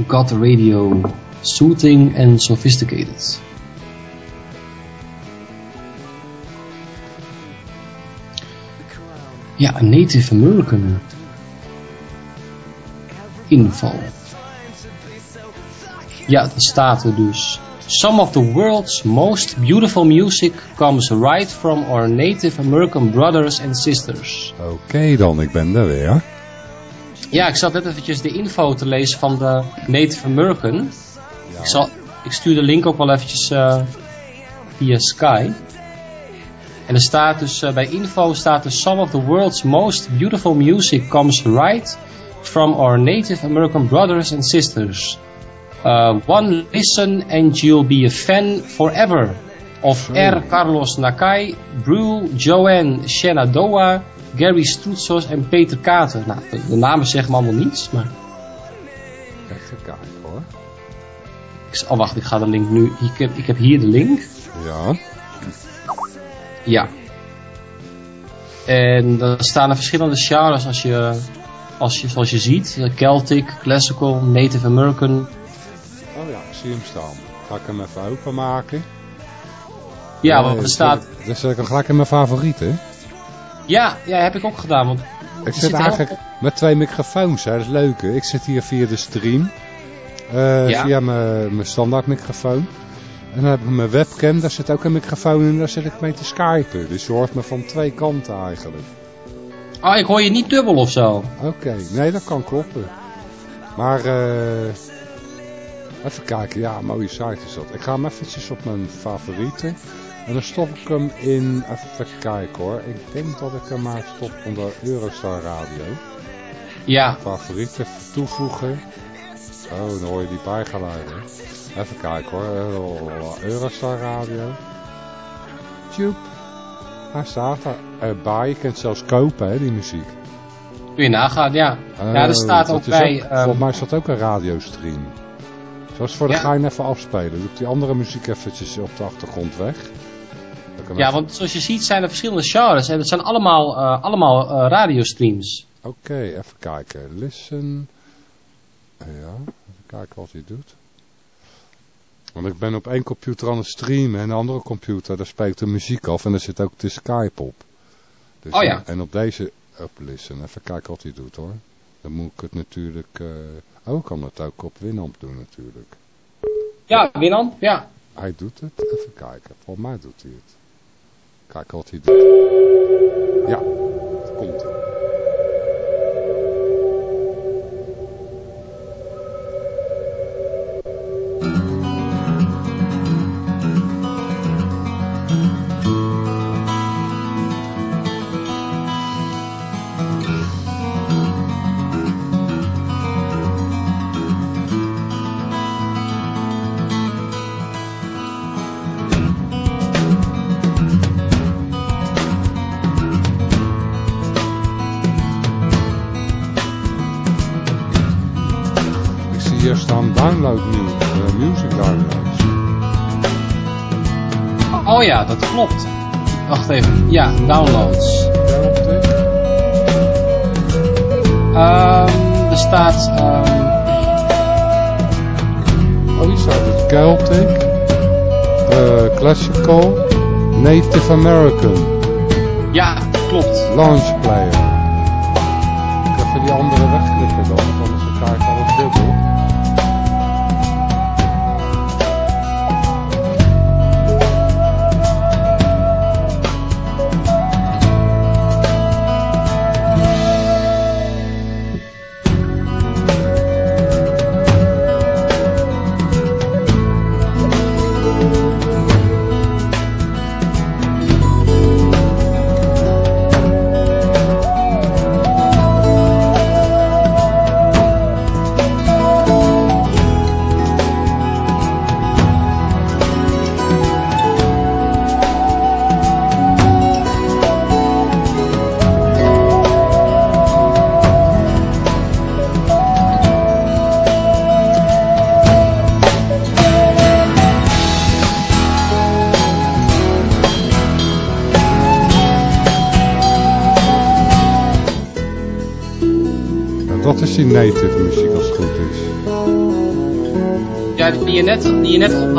Got radio soothing and sophisticated. Ja, een Native American info. Ja, daar staat er dus. Some of the world's most beautiful music comes right from our Native American brothers and sisters. Oké dan, ik ben er weer. Ja, ik zat net eventjes de info te lezen van de Native American. Ja. Ik, zal, ik stuur de link ook wel eventjes eh, via Sky. En er staat dus eh, bij info staat dus some of the world's most beautiful music comes right from our Native American brothers and sisters. Uh, one listen and you'll be a fan forever. Of. R. Carlos Nakai, Brew, Joanne Shenandoah, Gary Stroetsos en Peter Kater. Nou, de, de namen zeggen me allemaal niets, maar... Even kijken hoor. Ik, oh, wacht, ik ga de link nu... Ik heb, ik heb hier de link. Ja. Ja. En daar staan er verschillende genres als je, als je, zoals je ziet. Celtic, Classical, Native American. Oh ja, ik zie hem staan. Ga ik hem even openmaken. Ja, want er staat... Dan ik hem gelijk in mijn favorieten. Ja, ja, heb ik ook gedaan. Want Ik zit heel- eigenlijk met twee microfoons, hè. dat is leuk. Hè? Ik zit hier via de stream. eh, Ja. Via mijn mijn standaard microfoon. En dan heb ik mijn webcam, daar zit ook een microfoon in, daar zit ik mee te skypen. Dus je hoort me van twee kanten eigenlijk. Oh, ik hoor je niet dubbel of zo. Oké, nee dat kan kloppen. Maar eh even kijken, ja mooie site is dat. Ik ga hem eventjes op mijn favorieten. En dan stop ik hem in, even kijken hoor. Ik denk dat ik hem maar stop onder Eurostar Radio. Ja, Favorieten toevoegen. Oh, dan hoor je die bijgeluiden. Even kijken hoor. Eh, Eurostar Radio. Tjoep. Hij staat er. Erbij, je kunt zelfs kopen hè, die muziek. kun je nagaan, ja. ja, er Oh, staat dat ook is bij... ehm, volgens mij staat ook een radiostream. Zoals voor de Ja. gein even afspelen. Doe ik die andere muziek eventjes op de achtergrond weg. Dat ja, even- want zoals je ziet zijn er verschillende genres. En het zijn allemaal, eh, allemaal eh, radiostreams. Oké, even kijken. Listen. Ja, even kijken wat hij doet. Want ik ben op één computer aan het streamen en de andere computer, daar speelt de muziek af en daar zit ook de Skype op. Dus Oh ja. En op deze, op listen, even kijken wat hij doet hoor. Dan moet ik het natuurlijk, eh oh ik kan het ook op Winamp doen natuurlijk. Ja, Winan, ja. Hij doet het, even kijken, volgens mij doet hij het. Kijken wat hij doet. Ja, klopt. Wacht even. Ja, downloads. Ehm, er staat... ehm, Oh, hier staat het Celtic, eh, Classical, Native American. Ja, klopt. Launch player.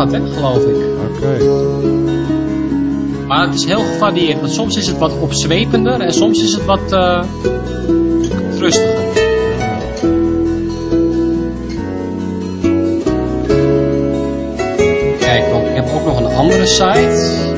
Die je net op had, hè, geloof ik. Oké. Maar het is heel gevarieerd. Want soms is het wat opzwepender en soms is het wat eh, rustiger. Kijk, want ik heb ook nog een andere site.